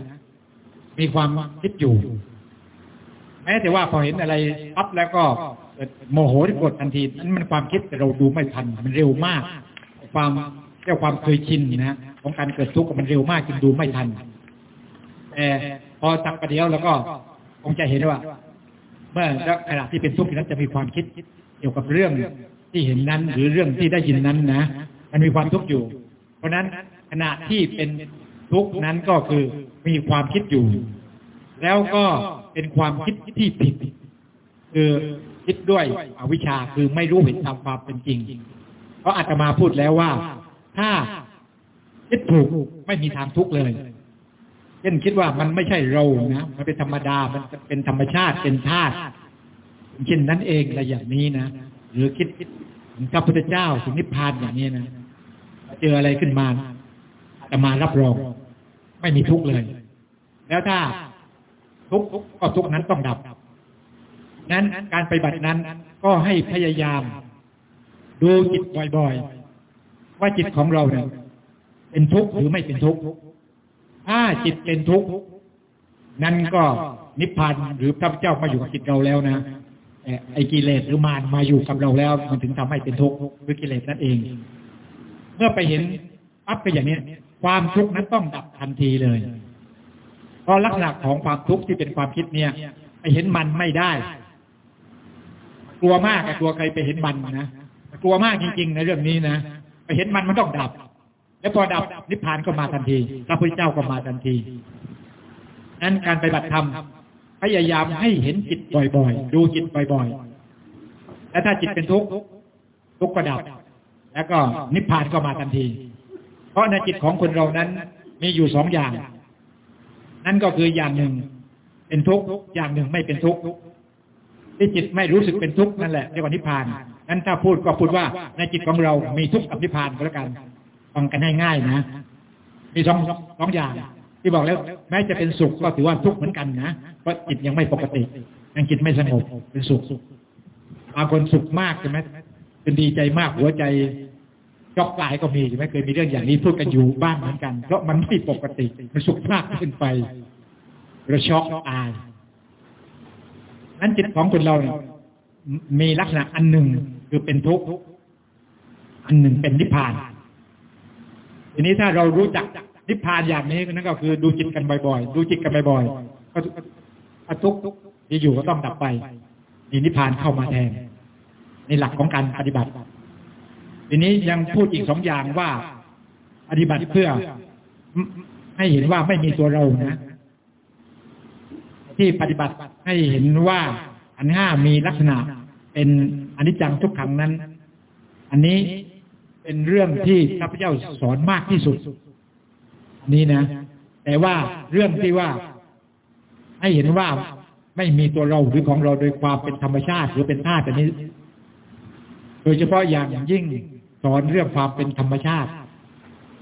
มีความคิดอยู่แม้แต่ว่าพอเห็นอะไรปั๊บแล้วก็เกิดโมโหที่กดทันทีนั้นมันความคิดแต่เราดูไม่ทัน มันเร็วมาก ความเรียกความเคยชินนะของการเกิดทุกข์มันเร็วมากจนดูไม่ทันแต่พอสักประเดียวแล้วก็คงจะเห็นว่า เมื่อขณะที่เป็นทุกข์นั้นจะมีความคิดเกี่ยวกับเรื่องที่เห็นนั้น หรือเรื่องที่ได้ยินนั้นนะ มันมีความทุกข์อยู่ เพราะฉะนั้นขณะที่เป็นทุกข์นั้นก็คือมีความคิดอยู่ แล้วก็เป็นความคิดที่ผิด คือคิดด้วยอวิชชาคือไม่รู้เห็นตามความเป็นจริง เพราะอาตมาพูดแล้วว่า ถ้าคิดถูกไม่มีทางทุกข์เลย เช่นคิดว่ามันไม่ใช่เรานะมันเป็นธรรมดามันเป็นธรรมชาติเป็นธาตุเช่นนั้นเองอะไรอย่างนี้นะหรือคิดถึงพระพุทธเจ้าถึงนิพพานอย่างนี้นะเจออะไรขึ้นมาจะมารับรอง ไม่มีทุกข์เลย แล้วถ้าทุกข์ก็ทุกข์นั้นต้องดับนั้นการไปฏิบัตินั้นก็ให้พยายาม ดูจิตบ่อยๆ ว่าจิตของเราเนี่ยเป็นทุกข์หรือไม่เป็นทุกข์ ถ้าจิตเป็นทุกข์นั่นก็นิพพานหรือพระเจ้ามาอยู่กับจิตเราแล้วนะไอ้กิเลสหรือมารมาอยู่กับเราแล้ว มันถึงทำให้เป็นทุกข์หรือกิเลสนั่นเอง เมื่อไปเห็นปั๊บไปอย่างนี้ความทุกข์นั้นต้องดับทันทีเลยเพราะลักษณะของความทุกข์ที่เป็นความคิดเนี่ยไปเห็นมันไม่ได้ กลัวมากกลัวใครไปเห็นมันนะกลัวมากจริงๆในเรื่องนี้นะไปเห็นมันมันต้องดับ แล้วพอดับนิพพานก็มาทันทีพระพุทธเจ้าก็มาทันทีนั้นการไปบัติธรรมพยายามให้เห็นจิตบ่อยๆ ดูจิตบ่อยๆ แล้วถ้าจิตเป็นทุกข์ทุกข์ก็ดับ แล้วก็นิพพานก็มาทันที เพราะในจิตของคนเรานั้นมีอยู่สองอย่าง นั่นก็คืออย่างหนึ่งเป็นทุกข์อย่างหนึ่งไม่เป็นทุกข์ที่จิตไม่รู้สึกเป็นทุกข์นั่นแหละเรียกว่านิพพานนั้นถ้าพูดก็พูดว่าในจิตของเรามีทุกข์กับนิพพานก็แล้วกัน ฟังกันง่ายๆนะมีสองสองอย่าง ที่บอกแล้ว แม้จะเป็นสุขก็ถือว่าทุกข์เหมือนกันนะเพราะจิตยังไม่ปกติ ยังจิตไม่สงบเป็นสุขบางคนสุขมากใช่ไหมเป็นดีใจมากหัวใจจอกกายก็มีใช่ไหมเคยมีเรื่องอย่างนี้พูดกันอยู่บ้างเหมือนกัน เพราะมันไม่ปกติมันสุขมากขึ้นไประช็อกตายนั้นจิตของคนเราเนี่ยมีลักษณะอันหนึ่งคือเป็นทุกข์อันหนึ่งเป็นนิพพาน ทีนี้ถ้าเรารู้จักนิพพานอย่างนี้นั่นก็คือดูจิตกันบ่อยๆ ดูจิตกันบ่อยๆก็ทุกข์ที่อยู่ก็ต้องดับไปมีนิพพานเข้ามาแทนในหลักของการปฏิบัติ ทีนี้ยังพูดอีกสองอย่างว่าปฏิบัติเพื่อให้เห็นว่าไม่มีตัวเรานะ ที่ปฏิบัติให้เห็นว่าอันห้ามีลักษณะเป็นอนิจจังทุกขังนั้น อันนี้ เป็นเรื่องที่พระพุทธเจ้าสอนมากที่สุด นี่นะ แต่ว่าเรื่องที่ว่า ให้เห็นว่าไม่มีตัวเราหรือของเราโดยความเป็นธรรมชาติ หรือเป็นธาตุอันนี้ โดยเฉพาะอย่างยิ่งสอนเรื่องความเป็นธรรมชาติ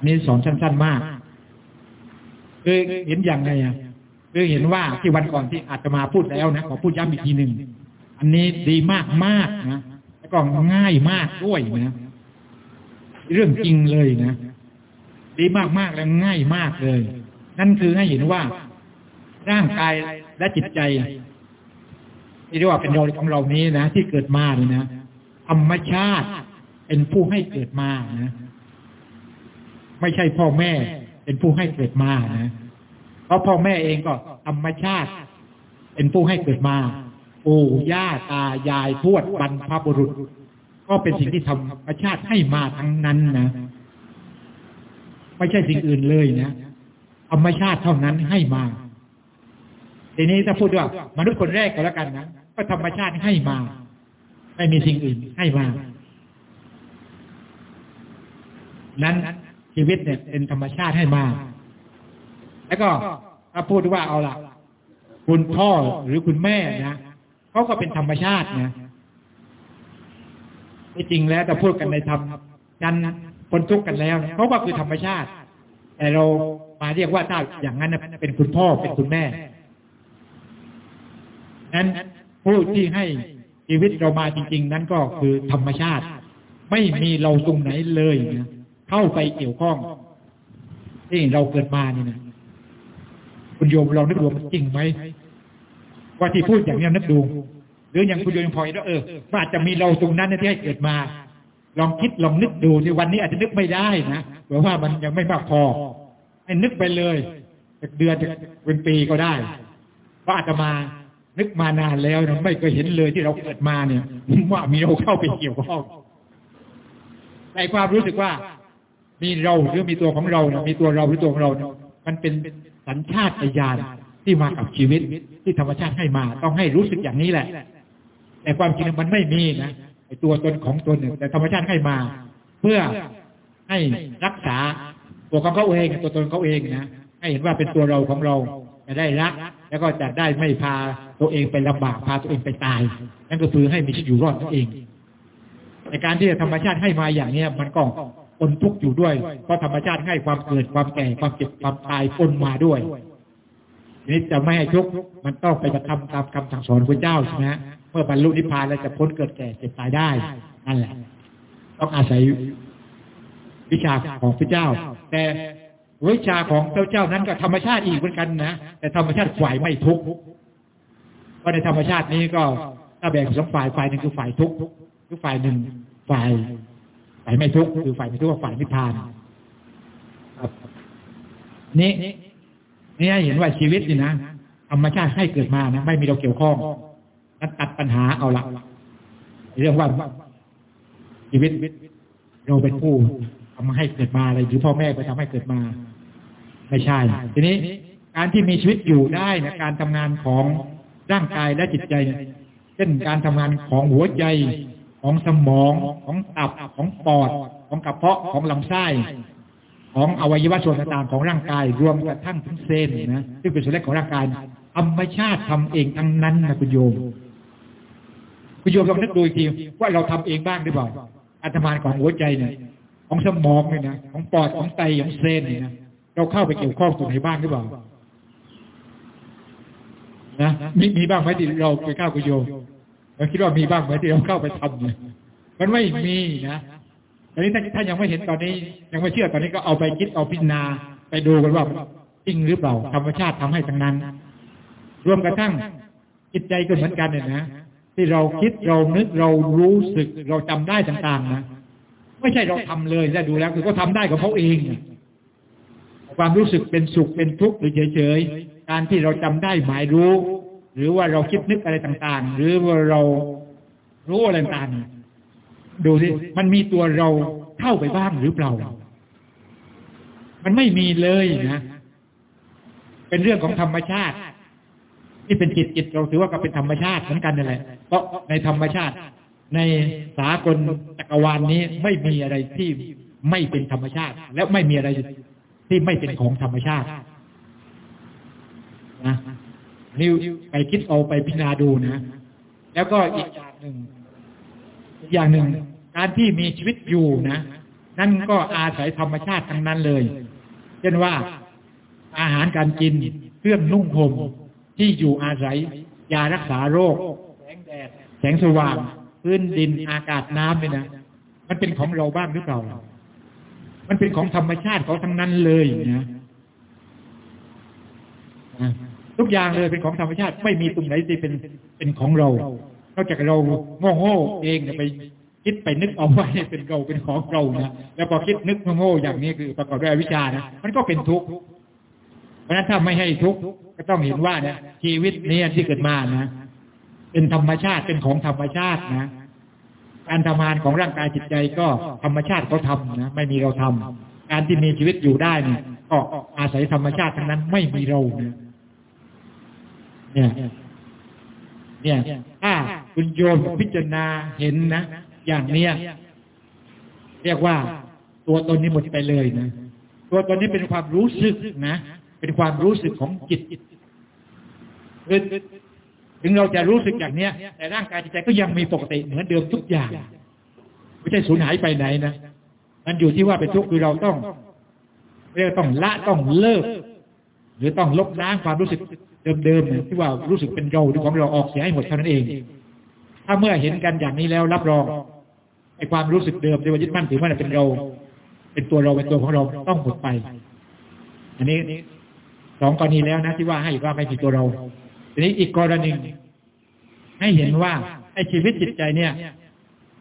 นี่สอนสั้นๆมากคือเห็นอย่างไรอะคือเห็นว่าที่วันก่อนที่อาตมาพูดแล้วนะขอพูดย้ำอีกทีหนึ่งอันนี้ดีมากมากนะแล้วก็ง่ายมากด้วยนะ เรื่องจริงเลยนะดีมากมากและง่ายมากเลย นั่นคือให้เห็นว่า ร่างกายและจิตใจที่เรียกว่าเป็นเราของเรานี้นะที่เกิดมาเนี่ยนะธรรมชาติเป็นผู้ให้เกิดมานะไม่ใช่พ่อแม่เป็นผู้ให้เกิดมานะเพราะพ่อแม่เองก็ธรรมชาติ เป็นผู้ให้เกิดมาปู่ย่าตายายทวดบรรพบุรุษ ก็เป็นสิ่งที่ธรรมชาติให้มาทั้งนั้นนะไม่ใช่สิ่งอื่นเลยนะธรรมชาติเท่านั้นให้มาทีนี้ถ้าพูดว่ามนุษย์คนแรกก็แล้วกันนะก็ธรรมชาติให้มา ไม่มีสิ่งอื่นให้มา นั้นชีวิตเนี่ยเป็นธรรมชาติให้มา แล้วก็ถ้าพูดว่าเอาละคุณพ่อหรือคุณแม่นะเขาก็เป็นธรรมชาตินะ ที่จริงแล้วแต่พูดกันในธรรมกันคนทุกข์กันแล้วเขาก็คือธรรมชาติ แต่เรามาเรียกว่าถ้าอย่างนั้นเป็นคุณพ่อเป็นคุณแม่นั้นผู้ที่ให้ชีวิตเรามาจริง ๆ นั้นก็คือธรรมชาติ ไม่มีเราตรงไหนเลยนะเข้าไปเกี่ยวข้องที่เราเกิดมานี่นะคุณโยมลองนึกดูมันจริงไหมว่าที่พูดอย่างนี้นึกดู หรืออย่างคุณโยมพอยแล้วเออว่าอาจจะมีเราตรงนั้นที่ให้เกิดมา ลองคิดลองนึกดูที่วันนี้อาจจะนึกไม่ได้นะเพราะว่ามันยังไม่มากพอ ให้นึกไปเลยจากเดือนจากเป็นปีก็ได้ว่าอาจจะมานึกมานานแล้วนะไม่เคยเห็นเลยที่เราเกิดมาเนี่ยว่ามีเราเข้าไปเกี่ยวข้องในความรู้สึกว่ามีเราหรือมีตัวของเรานะมีตัวเราหรือตัวของเรานะมันเป็นสัญชาตญาณที่มากับชีวิตที่ธรรมชาติให้มา ต้องให้รู้สึกอย่างนี้แหละ แต่ความจริงมันไม่มีนะไอตัวตนของตนหนึ่ง แต่ธรรมชาติให้มา เพื่อให้รักษาตัวของเขาเองตัวตนเขาเองนะให้เห็นว่าเป็นตัวเราของเราจะได้รัก แล้วก็จะได้ไม่พาตัวเองไปลำบากพาตัวเองไปตาย นั่นก็คือให้มีชีวิตอยู่รอดตัวเองในการที่ธรรมชาติให้มาอย่างเนี้ยมันก็ปนทุกข์อยู่ด้วย เพราะธรรมชาติให้ความเกิดความแก่ความเจ็บความตายปนมาด้วยนี่จะไม่ให้ทุกข์มันต้องไปกระทำตามคำสั่งสอนพระเจ้าใช่ไหม เมื่อบรรลุนิพพานแล้วจะพ้นเกิดแก่เจ็บตายได้นั่นแหละ ต้องอาศัยวิชาของพระเจ้า แต่วิชาของพระเจ้านั้นก็ธรรมชาติอีกเหมือนกันนะแต่ธรรมชาติฝ่ายไม่ทุกข์เพราะในธรรมชาตินี้ก็ถ้าแบ่งสองฝ่ายฝ่ายหนึ่งคือฝ่ายทุกข์คือฝ่ายหนึ่งฝ่ายฝ่ายไม่ทุกข์คือฝ่ายไม่ทุกข์ฝ่ายนิพพานนี่นี่เห็นว่าชีวิตนี่นะธรรมชาติให้เกิดมานะไม่มีเราเกี่ยวข้อง นั้นตัดปัญหาเอาละเรื่องว่าชีวิตเราเป็นผู้ทำให้เกิดมาอะไรหรือพ่อแม่ไปทำให้เกิดมา ไม่ใช่ ทีนี้การที่มีชีวิตอยู่ได้นะการทำงานของร่างกายและจิตใจเช่นการทำงานของหัวใจของสมองของตับของปอด ของกระเพาะของลำไส้ของอวัยวะส่วนต่างๆของร่างกาย รวมกระทั่งถึงเซลล์นะซึ่งเป็นส่วนเล็กของร่างกายธรรมชาติทำเองทั้งนั้นนะคุณโยม คุณโยมลองนึกดูอีกทีว่าเราทำเองบ้างหรือเปล่าอัตมานของหัวใจเนี่ย ของสมองเนี่ยนะของปอดของไตของเซลล์เนี่ยนะเราเข้าไปเกี่ยวข้องตรงไหนบ้างหรือเปล่านะมีมีบ้างไหมที่เราไปเข้าคุณโยมเราคิดว่ามีบ้างไหมที่เราเข้าไปทำเนี่ยมันไม่มีนะตอนนี้ถ้ายังไม่เห็นตอนนี้ ยังไม่เชื่อตอนนี้ก็เอาไปคิดเอาพิจารณาไปดูกันว่าจริงหรือเปล่าธรรมชาติทำให้ทั้งนั้น รวมกระทั่งจิตใจก็เหมือนกันเนี่ยนะ ที่เราคิดเรานึกเรารู้สึกเราจำได้ต่างๆนะไม่ใช่เราทำเลยแล้วดูแล้วคือก็ทำได้กับเขาเอง ความรู้สึกเป็นสุขเป็นทุกข์หรือเฉยๆการที่เราจำได้หมายรู้หหรือว่าเราคิดนึกอะไรต่างๆ หรือว่าเรารู้อะไรต่างๆดูสิมันมีตัวเราเข้าไปบ้างหรือเปล่า มันไม่มีเลยนะ เป็นเรื่องของธรรมชาติ ที่เป็นจิตจิตเราถือว่าก็เป็นธรรมชาติเหมือนกันนั่นแหละเพราะในธรรมชาติ ในสากลจักรวาลนี้ไม่มีอะไรที่ไม่เป็นธรรมชาติ และไม่มีอะไรที่ไม่เป็นของธรรมชาตินะนี่ไปคิดเอาไปพิจารณาดูนะ แล้วก็อีกอย่างหนึ่งอีกอย่างหนึ่ง การที่มีชีวิตอยู่นะ นั่นก็อาศัยธรรมชาติทั้งนั้นเลย เช่นว่าอาหารการกินเครื่องนุ่งห่ม ที่อยู่อาศัย ยารักษาโรค แสงแดด แสงสว่าง พื้นดินอากาศน้ำเนี่ยนะ มันเป็นของเราบ้างหรือเปล่า มันเป็นของธรรมชาติเขาทั้งนั้นเลยนะทุกอย่างเลยเป็นของธรรมชาติ ไม่มีตรงไหนที่เป็นเป็นของเรา นอกจากเราโง่ๆเองไปคิดไปนึกเอาไว้เป็นเราเป็นของเรานะแล้วพอคิดนึกโง่ๆอย่างนี้คือประกอบด้วยอวิชานะมันก็เป็นทุกข์ ราะฉะนั้นถ้าไม่ให้ทุกข์ก็ต้องเห็นว่าเนี่ยชีวิตนี้ที่เกิดมานะเป็นธรรมชาติเป็นของธรรมชาตินะการทำงานของร่างกายจิตใจก็ธรรมชาติเขาทำนะไม่มีเราทำการที่มีชีวิตอยู่ได้เนี่ยก็อาศัยธรรมชาติทั้งนั้นไม่มีเรานะเนี่ย เนี่ยถ้าคุณโยมพิจารณาเห็นนะอย่างเนี้ยเรียกว่าตัวตนนี้หมดไปเลยนะตัวตนนี้เป็นความรู้สึกนะ เป็นความรู้สึกของจิตคือถึงเราจะรู้สึกอย่างเนี้ย แต่ร่างกายจิตใจก็ยังมีปกติเหมือนเดิมทุกอย่าง ไม่ใช่สูญหายไปไหนนะมันอยู่ที่ว่าเป็นทุกข์คือเราต้อง เรียกต้องละต้องเลิก หรือต้องลบล้างความรู้สึกเดิมๆที่ว่ารู้สึกเป็นเราหรือของเราออกเสียให้หมดเท่านั้นเอง ถ้าเมื่อเห็นกันอย่างนี้แล้วรับรองไอ้ความรู้สึกเดิมที่ว่ายึดมั่นถือมั่นเป็นเรา เป็นตัวเราเป็นตัวของเราต้องหมดไป อันนี้ สองกรณีแล้วนะที่ว่าให้ว่าไม่มีตัวเรา ทีนี้อีกกรณีให้เห็นว่าไอ้ชีวิตจิตใจเนี่ย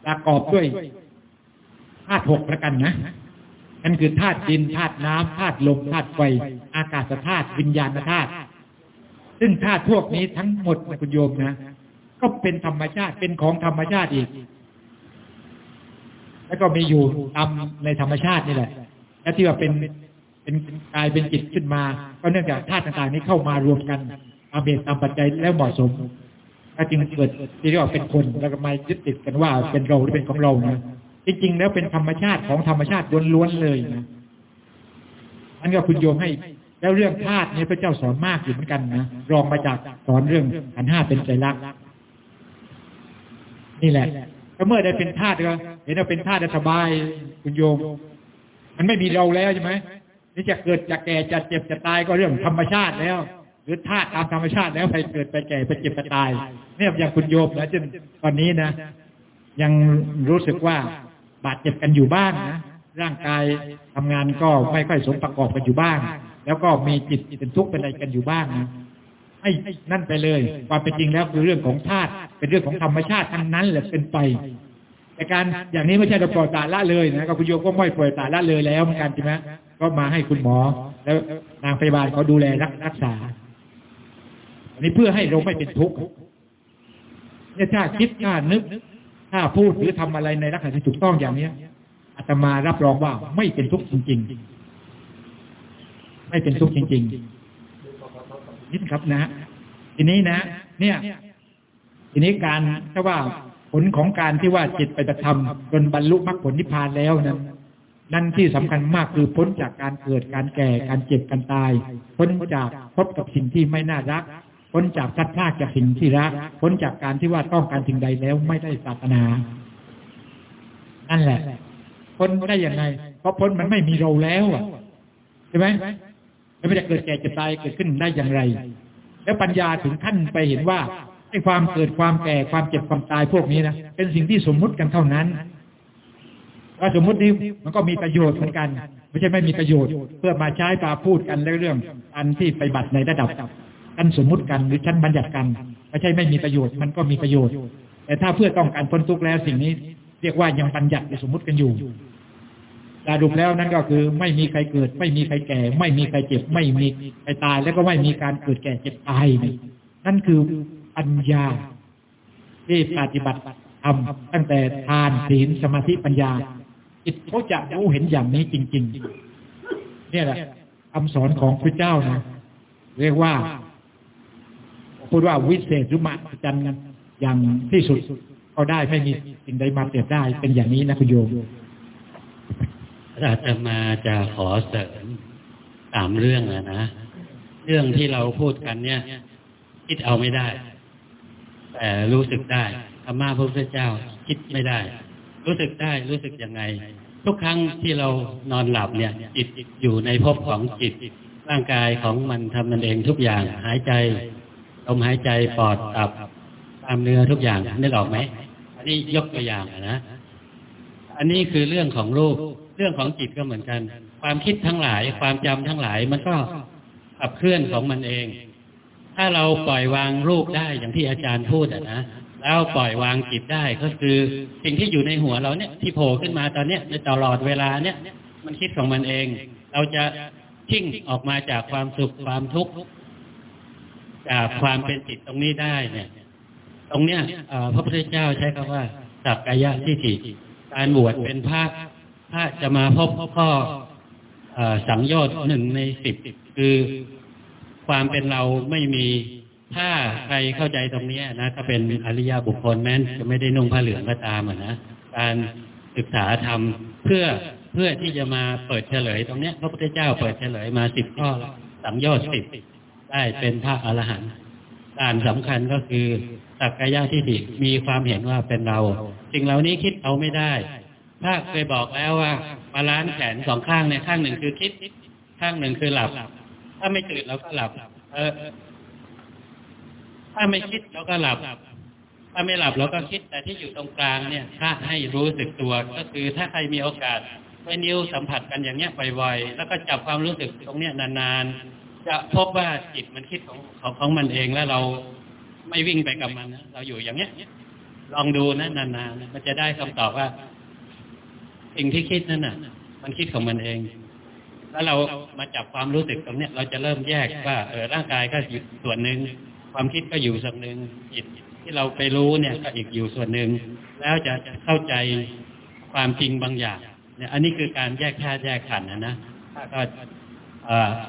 ประกอบด้วยธาตุหกประกันนะนั่นคือธาตุดินธาตุน้ำธาตุลมธาตุไฟ อากาศธาตุวิญญาณธาตุซึ่งธาตุพวกนี้ทั้งหมดนะคุณโยมนะก็เป็นธรรมชาติเป็นของธรรมชาติอีก แล้วก็มีอยู่ตามในธรรมชาตินี่แหละและที่ว่าเป็น เป็นกายเป็นจิตขึ้นมา ก็เนื่องจากธาตุต่างๆนี้เข้ามารวมกันตามเหตุตามปัจจัยแล้วเหมาะสมก็จึงเกิดที่เรียกว่าเป็นคนแล้วก็มายึดติดกันว่าเป็นเราหรือเป็นของเรานะจริงๆแล้วเป็นธรรมชาติของธรรมชาติล้วนๆเลยนะอันก็คุณโยมให้แล้วเรื่องธาตุนี้พระเจ้าสอนมากอยู่เหมือนกันนะรองมาจากสอนเรื่องขันห้าเป็นใจรักนี่แหละก็เมื่อได้เป็นธาตุก็เห็นว่าเป็นธาตุสบายคุณโยม มันไม่มีเราแล้วใช่ไหม นี่จะเกิดจะแก่จะเจ็บจะตายก็เรื่องธรรมชาติแล้ว หรือธาตุตามธรรมชาติแล้วไปเกิดไปแก่ไปเจ็บไปตาย เนี่ยอย่างคุณโยมนะจนตอนนี้นะยังรู้สึกว่าบาดเจ็บกันอยู่บ้างนะร่างกายทำงานก็ไม่ค่อยสมประกอบกันอยู่บ้าง แล้วก็มีจิตเป็นทุกข์เป็นอะไรกันอยู่บ้างนะให้นั่นไปเลย ความเป็นจริงแล้วคือเรื่องของธาตุเป็นเรื่องของธรรมชาติทั้งนั้นแหละเป็นไปแต่การอย่างนี้ไม่ใช่เราปล่อยตาละเลยนะก็คุณโยมก็ไม่ปล่อยตาละเลยแล้วเหมือนกันใช่ไหม ก็มาให้คุณหมอ แล้วนางพยาบาลเขาดูแลรักรักษา อันนี้เพื่อให้เราไม่เป็นทุกข์เนี่ยถ้าคิดถ้านึก ถ้าพูดหรือทำอะไรในลักษณะที่ถูกต้องอย่างเนี้ยอาตมารับรองว่าไม่เป็นทุกข์จริง ๆ ไม่เป็นทุกข์จริงๆนี่ครับนะทีนี้นะเนี่ย ทีนี้การถ้าว่าผลของการที่ว่าจิตไปกระทำจนบรรลุมรรคผลนิพพานแล้วนั้น นั่นที่สำคัญมากคือพ้นจากการเกิดการแก่การเจ็บการตาย พ้นจากพบกับสิ่งที่ไม่น่ารัก พ้นจากพัดพลาดจากสิ่งที่รัก พ้นจากการที่ว่าต้องการสิ่งใดแล้วไม่ได้ปรารถนานั่นแหละ พ้นได้อย่างไรเพราะพ้นมันไม่มีเราแล้วอะใช่ไหมแล้วมันจะเกิดแก่เจ็บตายเกิดขึ้นได้อย่างไร แล้วปัญญาถึงขั้นไปเห็นว่าไอ้ความเกิดความแก่ความเจ็บความตายพวกนี้นะเป็นสิ่งที่สมมุติกันเท่านั้น ว่าสมมุตินี้มันก็มีประโยชน์เหมือนกัน ไม่ใช่ไม่มีประโยชน์ เพื่อมาใช้ปาพูดกันเรื่อง อันที่ไปบัตรในระดับชั้นสมมุติกันหรือชั้นบัญญัติกันไม่ใช่ไม่มีประโยชน์มันก็มีประโยชน์ แต่ถ้าเพื่อต้องการพ้นทุกข์แล้วสิ่งนี้ เรียกว่ายังบัญญัติหรือสมมุติกันอยู่สรุปแล้วนั่นก็คือไม่มีใครเกิด ไม่มีใครแก่ ไม่มีใครเจ็บ ไม่มีใครตาย แล้วก็ไม่มีการเกิดแก่เจ็บตายนั่นคือปัญญาที่ปฏิบัติทำตั้งแต่ทานศีลสมาธิปัญญา จิตเขาจะรู้เห็นอย่างนี้จริง ๆ เนี่ยแหละคำสอนของพระเจ้านะเรียกว่าพูดว่าวิเศษหรือมหัศจรรย์อย่างที่สุดก็ได้ไม่มีสิ่งใดมาเปรียบได้เป็นอย่างนี้นะคุณโยมอาตมาจะขอเสริมสามเรื่องอะนะเรื่องที่เราพูดกันเนี่ย คิดเอาไม่ได้ แต่รู้สึกได้ธรรมะพระพุทธเจ้า คิดไม่ได้ รู้สึกได้รู้สึกยังไง ทุกครั้งที่เรานอนหลับเนี่ย จิตอยู่ในภพของจิต ร่างกายของมันทำมันเองทุกอย่าง หายใจลมหายใจปอดตับตามเนื้อทุกอย่างนึกออกไหมอันนี้ยกตัวอย่างนะ อันนี้คือเรื่องของรูป เรื่องของจิตก็เหมือนกัน ความคิดทั้งหลาย ความจำทั้งหลาย มันก็ขับเคลื่อนของมันเอง ถ้าเราปล่อยวางรูปได้อย่างที่อาจารย์พูดอะนะ แล้วปล่อยวางจิตได้ก็คือสิ่งที่อยู่ในหัวเราเนี่ยที่โผล่ขึ้นมาตอนเนี้ยในตลอดเวลาเนี่ย มันคิดของมันเอง เราจะทิ้งออกมาจากความสุขความทุกข์จากความเป็นจิตตรงนี้ได้เนี่ย ตรงเนี้ยอพระพุทธเจ้าใช้คำว่าสักกายะทิฏฐิการบวชเป็นพระพระจะมาพบข้อเอ่อสังโยชน์หนึ่งในสิบคือความเป็นเราไม่มี ถ้าใครเข้าใจตรงนี้นะก็เป็นอริยบุคคลแม้นจะไม่ได้นุ่งผ้าเหลืองก็ตามอนะการศึกษาธรรมเพื่อเพื่อที่จะมาเปิดเฉลยตรงนี้พระพุทธเจ้าเปิดเฉลยมาสิบข้อสังโยชน์สิบได้เป็นพระอรหันต์การสำคัญก็คือสักกายะทิฏฐิมีความเห็นว่าเป็นเรา สิ่งเหล่านี้คิดเอาไม่ได้ ถ้าเคยบอกแล้วว่าบาลานซ์แขนสองข้างเนี่ยข้างหนึ่งคือคิด ข้างหนึ่งคือหลับ ถ้าไม่ตื่นเราก็หลับ เออ ถ้าไม่คิดเราก็หลับ ถ้าไม่หลับเราก็คิด แต่ที่อยู่ตรงกลางเนี่ยถ้าให้รู้สึกตัว ก็คือถ้าใครมีโอกาสไว้นิ้วสัมผัสกันอย่างเนี้ยบ่อยๆ แล้วก็จับความรู้สึกตรงเนี้ยนานๆ จะพบว่าจิตมันคิดของของของมันเองแล้วเราไม่วิ่งไปกับมันนะเราอยู่อย่างเนี้ย ลองดูนะนานๆนะมันจะได้คำตอบว่าสิ่งที่คิดนั่นน่ะ มันคิดของมันเองแล้วเรามาจับความรู้สึกตรงเนี้ยเราจะเริ่มแยกว่า เออร่างกายก็ส่วนหนึ่ง ความคิดก็อยู่ส่วนหนึ่งจิตที่เราไปรู้เนี่ยก็อีกอยู่ส่วนหนึ่งแล้วจะเข้าใจความจริงบางอย่างเนี่ยอันนี้คือการแยกธาตุแยกขันธ์นะนะก็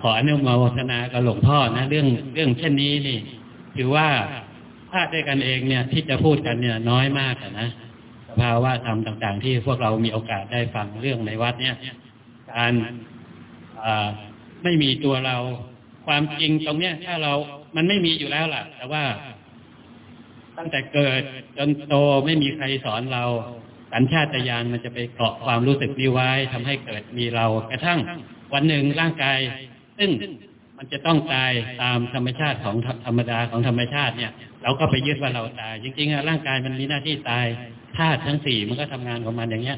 ขออนุโมทนากับหลวงพ่อนะ เรื่องเรื่องเช่นนี้นี่ถือว่าถ้าด้วยกันเองเนี่ย ที่จะพูดกันเนี่ยน้อยมากนะสภาวะธรรมต่าง ๆ ที่พวกเรามีโอกาสได้ฟังเรื่องในวัดเนี่ย การไม่มีตัวเราความจริงตรงเนี้ยถ้าเรา มันไม่มีอยู่แล้วล่ะ แต่ว่า ตั้งแต่เกิดจนโตไม่มีใครสอนเรา สัญชาตญาณมันจะไปเกาะความรู้สึกนี้ไว้ทำให้เกิดมีเรากระทั่งวันหนึ่งร่างกาย ซึ่งมันจะต้องตายตามธรรมชาติของธรรมดาของธรรมชาติเนี่ย เราก็ไปยึดว่าเราตาย จริงๆอะร่างกายมันมีหน้าที่ตายธาตุทั้งสี่มันก็ทำงานของมันอย่างเงี้ย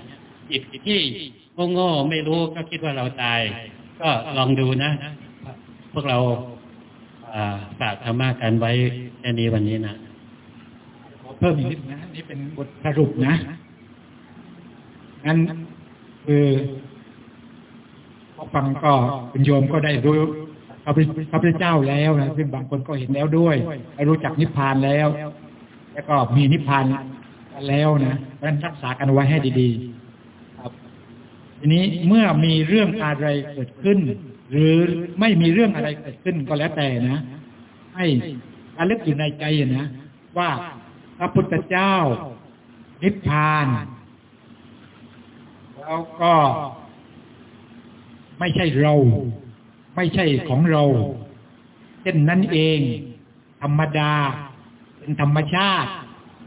จิตที่โง่ๆไม่รู้ก็คิดว่าเราตาย ก็ลองดูนะ พวกเรา ฝากธรรมะกันไว้แค่นี้วันนี้นะขอเพิ่มอีกนิดนะนี่เป็นบทสรุปนะงั้นคือพอฟังก็คุณโยมก็ได้รู้พระพุทธพระเจ้าแล้วนะซึ่งบางคนก็เห็นแล้วด้วยรู้จักนิพพานแล้ว แล้วก็มีนิพพานแล้วนะเพราะฉะนั้นรักษากันไว้ให้ดี ๆ ครับ ทีนี้เมื่อมีเรื่องอะไรเกิดขึ้น หรือไม่มีเรื่องอะไรเกิดขึ้นก็แล้วแต่นะ ให้ระลึกอยู่ในใจนะว่าพระพุทธเจ้านิพพาน แล้วก็ไม่ใช่เรา ไม่ใช่ของเรา เช่นนั้นเอง ธรรมดา เป็นธรรมชาติ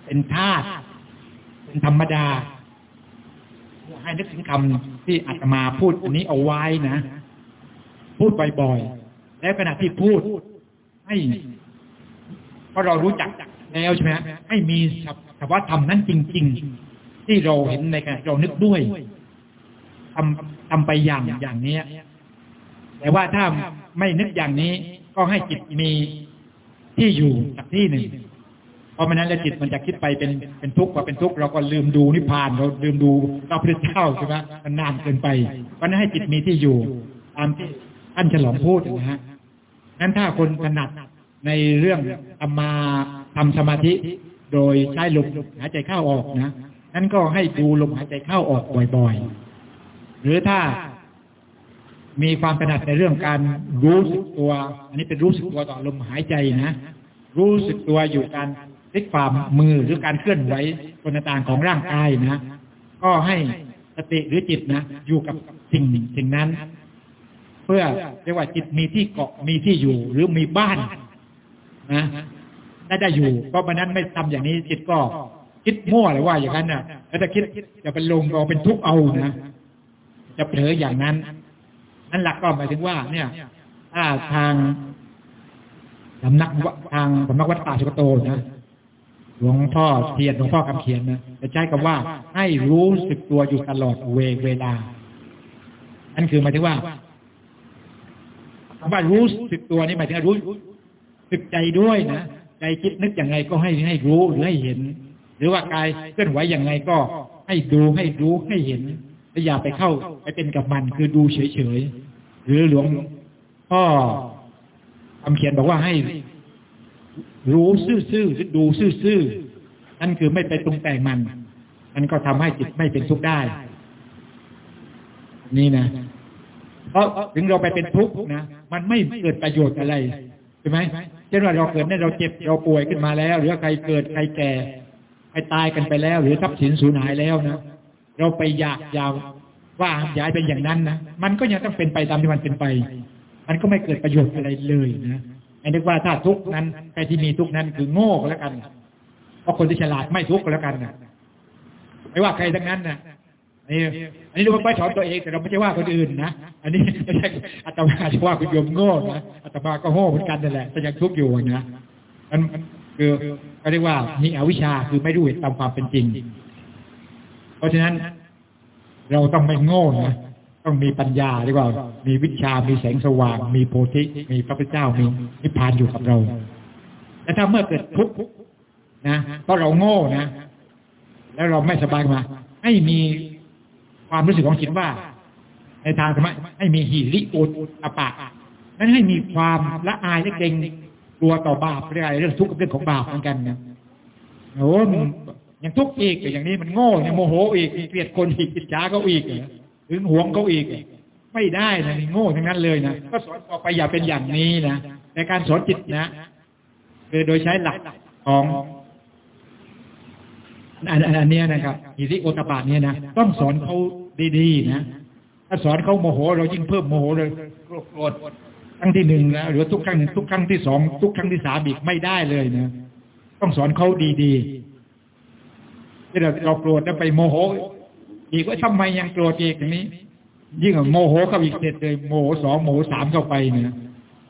เป็นธาตุเป็นธรรมดา ให้นึกถึงคำที่อาตมาพูดอันนี้เอาไว้นะ พูดบ่อยๆ แล้วขณะที่พูด ให้เพราะเรารู้จักแล้วใช่ไหมให้มีสภาวะธรรมนั้นจริง ๆ ที่เราเห็นในขณะเรานึกด้วยทำทำไปอย่างอย่างนี้แต่ว่าถ้าไม่นึกอย่างนี้ ก็ให้จิตมีที่อยู่กับที่หนึ่งเพราะมันนั้นแล้วจิตมันจะคิดไปเป็นเป็นทุกข์ว่าเป็นทุกข์เราก็ลืมดูนิพพานเราลืมดูพระพุทธเจ้าใช่ไหมมันนานเกินไปเพราะนั้นให้จิตมีที่อยู่ตามที่ ท่านฉลองพูดนะฮะนั้นถ้าคนถนัดในเรื่องทำมาทำสมาธิ โดยใช้ลมหายใจเข้าออกนะนั้นก็ให้ดูลมหายใจเข้าออกบ่อยๆ หรือถ้ามีความถนัดในเรื่องการรู้สึกตัว อันนี้เป็นรู้สึกตัวต่อลมหายใจนะ รู้สึกตัวอยู่การพลิกฝ่ามือหรือการเคลื่อนไหวส่วนต่างของร่างกายนะ ก็ให้สติหรือจิตนะ อยู่กับสิ่งสิ่งนั้น เพื่อเรียกว่าจิตมีที่เกาะมีที่อยู่ หรือมีบ้านนะได้ได้อยู่ เพราะมันนั้นไม่ทำอย่างนี้จิตก็คิดมั่วเลยว่าอย่างนั้นนะแล้วถ้าคิดจะเป็นลงก็เป็นทุกข์เอานะจะเผลออย่างนั้น นั่นหลักก็หมายถึงว่า เนี่ยถ้าทางสำนักทางสำนักวัดป่าสุกโตนะหลวงพ่อเทียนหลวงพ่อคำเขียนนะจะใช้คำว่าให้รู้สึกตัวอยู่ตลอดเวเวลา นั่นคือหมายถึงว่า คำว่ารู้สึกตัวนี่หมายถึงรู้สึกใจด้วยนะใจคิดนึกอย่างไรก็ให้ให้รู้หรือให้เห็น หรือว่ากายเคลื่อนไหวอย่างไรก็ให้ดูให้รู้ให้เห็นและอย่าไปเข้าไปเป็นกับมันคือดูเฉยๆหรือหลวงพ่อคำเขียนบอกว่าให้ รู้ซื่อๆหรือดูซื่อๆนั่นคือไม่ไปปรุงแต่งมันมันก็ทำให้จิตไม่เป็นทุกข์ได้ นี่นะ เพราะถึงเราไปเป็นทุกข์นะมันไม่เกิดประโยชน์อะไรใช่ไหมเช่นว่าเราเกิดเนี่ยเราเจ็บเราป่วยขึ้นมาแล้ว หรือใครเกิดใครแก่ใครตายกันไปแล้ว หรือทรัพย์สินสูญหายแล้วนะเราไปอยากยาวว่าย้ายเป็นอย่างนั้นนะมันก็ยังต้องเป็นไปตามที่มันเป็นไป มันก็ไม่เกิดประโยชน์อะไรเลยนะไอ้นึกว่าถ้าทุกข์นั้นใครที่มีทุกข์นั้นคือโง่ก็แล้วกันเพราะคนที่ฉลาดไม่ทุกข์ก็แล้วกันนะไม่ว่าใครทั้งนั้นนะ นี่อันนี้เราไม่สอนตัวเองแต่เราไม่ใช่ว่าคนอื่นนะ อันนี้ไม่ใช่อาตมาจะว่าคุณโยมโง่นะอาตมาก็โง่เหมือนกันนั่นแหละแต่ยังทุกข์อยู่นะมันคือก็เรียกว่ามีอวิชชาคือไม่รู้เหตุตามความเป็นจริง เพราะฉะนั้น เราต้องไม่โง่นะต้องมีปัญญาดีกว่า มีวิชา มีแสงสว่าง มีโพธิ มีพระพุทธเจ้า มีนิพพานอยู่กับเรา แต่ถ้าเมื่อเกิดทุกข์นะเพราะเราโง่นะ แล้วเราไม่สบายมา ให้มี ความรู้สึกของจิตว่า ในทางธรรมะให้มีหิริโอตอปะนั้นให้มีความละอายและเกรงกลัวต่อบาปเรื่องอะไรเรื่องทุกข์เรื่องของบาปเหมือนกันนะโอ้มึงยังทุกข์อีกอย่างนี้มันโง่ยังโมโหอีกเกลียดคนอีกอิจฉาเขาอีกถึงหวงเขาอีกไม่ได้นะโง่ทั้งนั้นเลยนะก็สอนต่อไปอย่าเป็นอย่างนี้นะในการสอนจิตนะคือโดยใช้หลักของอันอันนี้นะครับอิริโอตปาเนี่ยนะต้องสอนเขา ดีๆนะถ้าสอนเขาโมโห เรายิ่งเพิ่มโมโหเลยโกรธครั้งที่หนึ่งนะหรือทุกครั้งทุกครั้งที่สองทุกครั้งที่สามอีกไม่ได้เลยนะต้องสอนเขาดีๆที่เราเราโกรธแล้วไปโมโห อีกว่าทำไมยังโกรธอีกอย่างนี้ ยิ่งโมโหเข้าอีกเสร็จเลยโมโหสองโมโหสามเข้าไปเนี่ย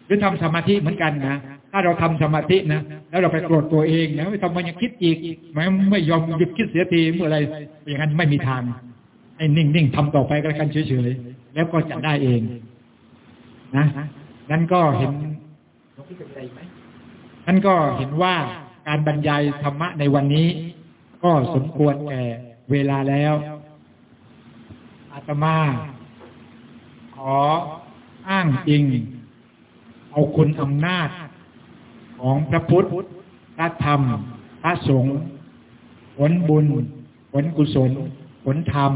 หรือทำสมาธิเหมือนกันนะถ้าเราทำสมาธินะแล้วเราไปโกรธตัวเองนะไม่ทำไมยังคิดอีกไม่ไม่ยอมหยุดคิดเสียทีเมื่อไรอย่างนั้นไม่มีทาง ให้นิ่งๆทำต่อไปกันกันเฉยๆแล้วก็จะได้เอง นะนั้นก็เห็นนั้นก็เห็นว่าการบรรยายธรรมะในวันนี้ ก็สมควรแก่เวลาแล้ว อาตมา ขออ้างจริง เอาคุณอำนาจ ของพระพุทธพระธรรม พระสงฆ์ผลบุญ ผลกุศล ผลธรรม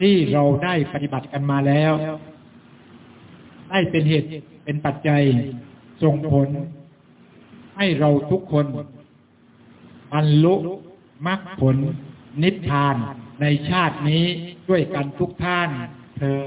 ที่เราได้ปฏิบัติกันมาแล้ว ได้เป็นเหตุเป็นปัจจัยส่งผล ให้เราทุกคนบรรลุมรรคผลนิพพานในชาตินี้ด้วยกันทุกท่านเธอ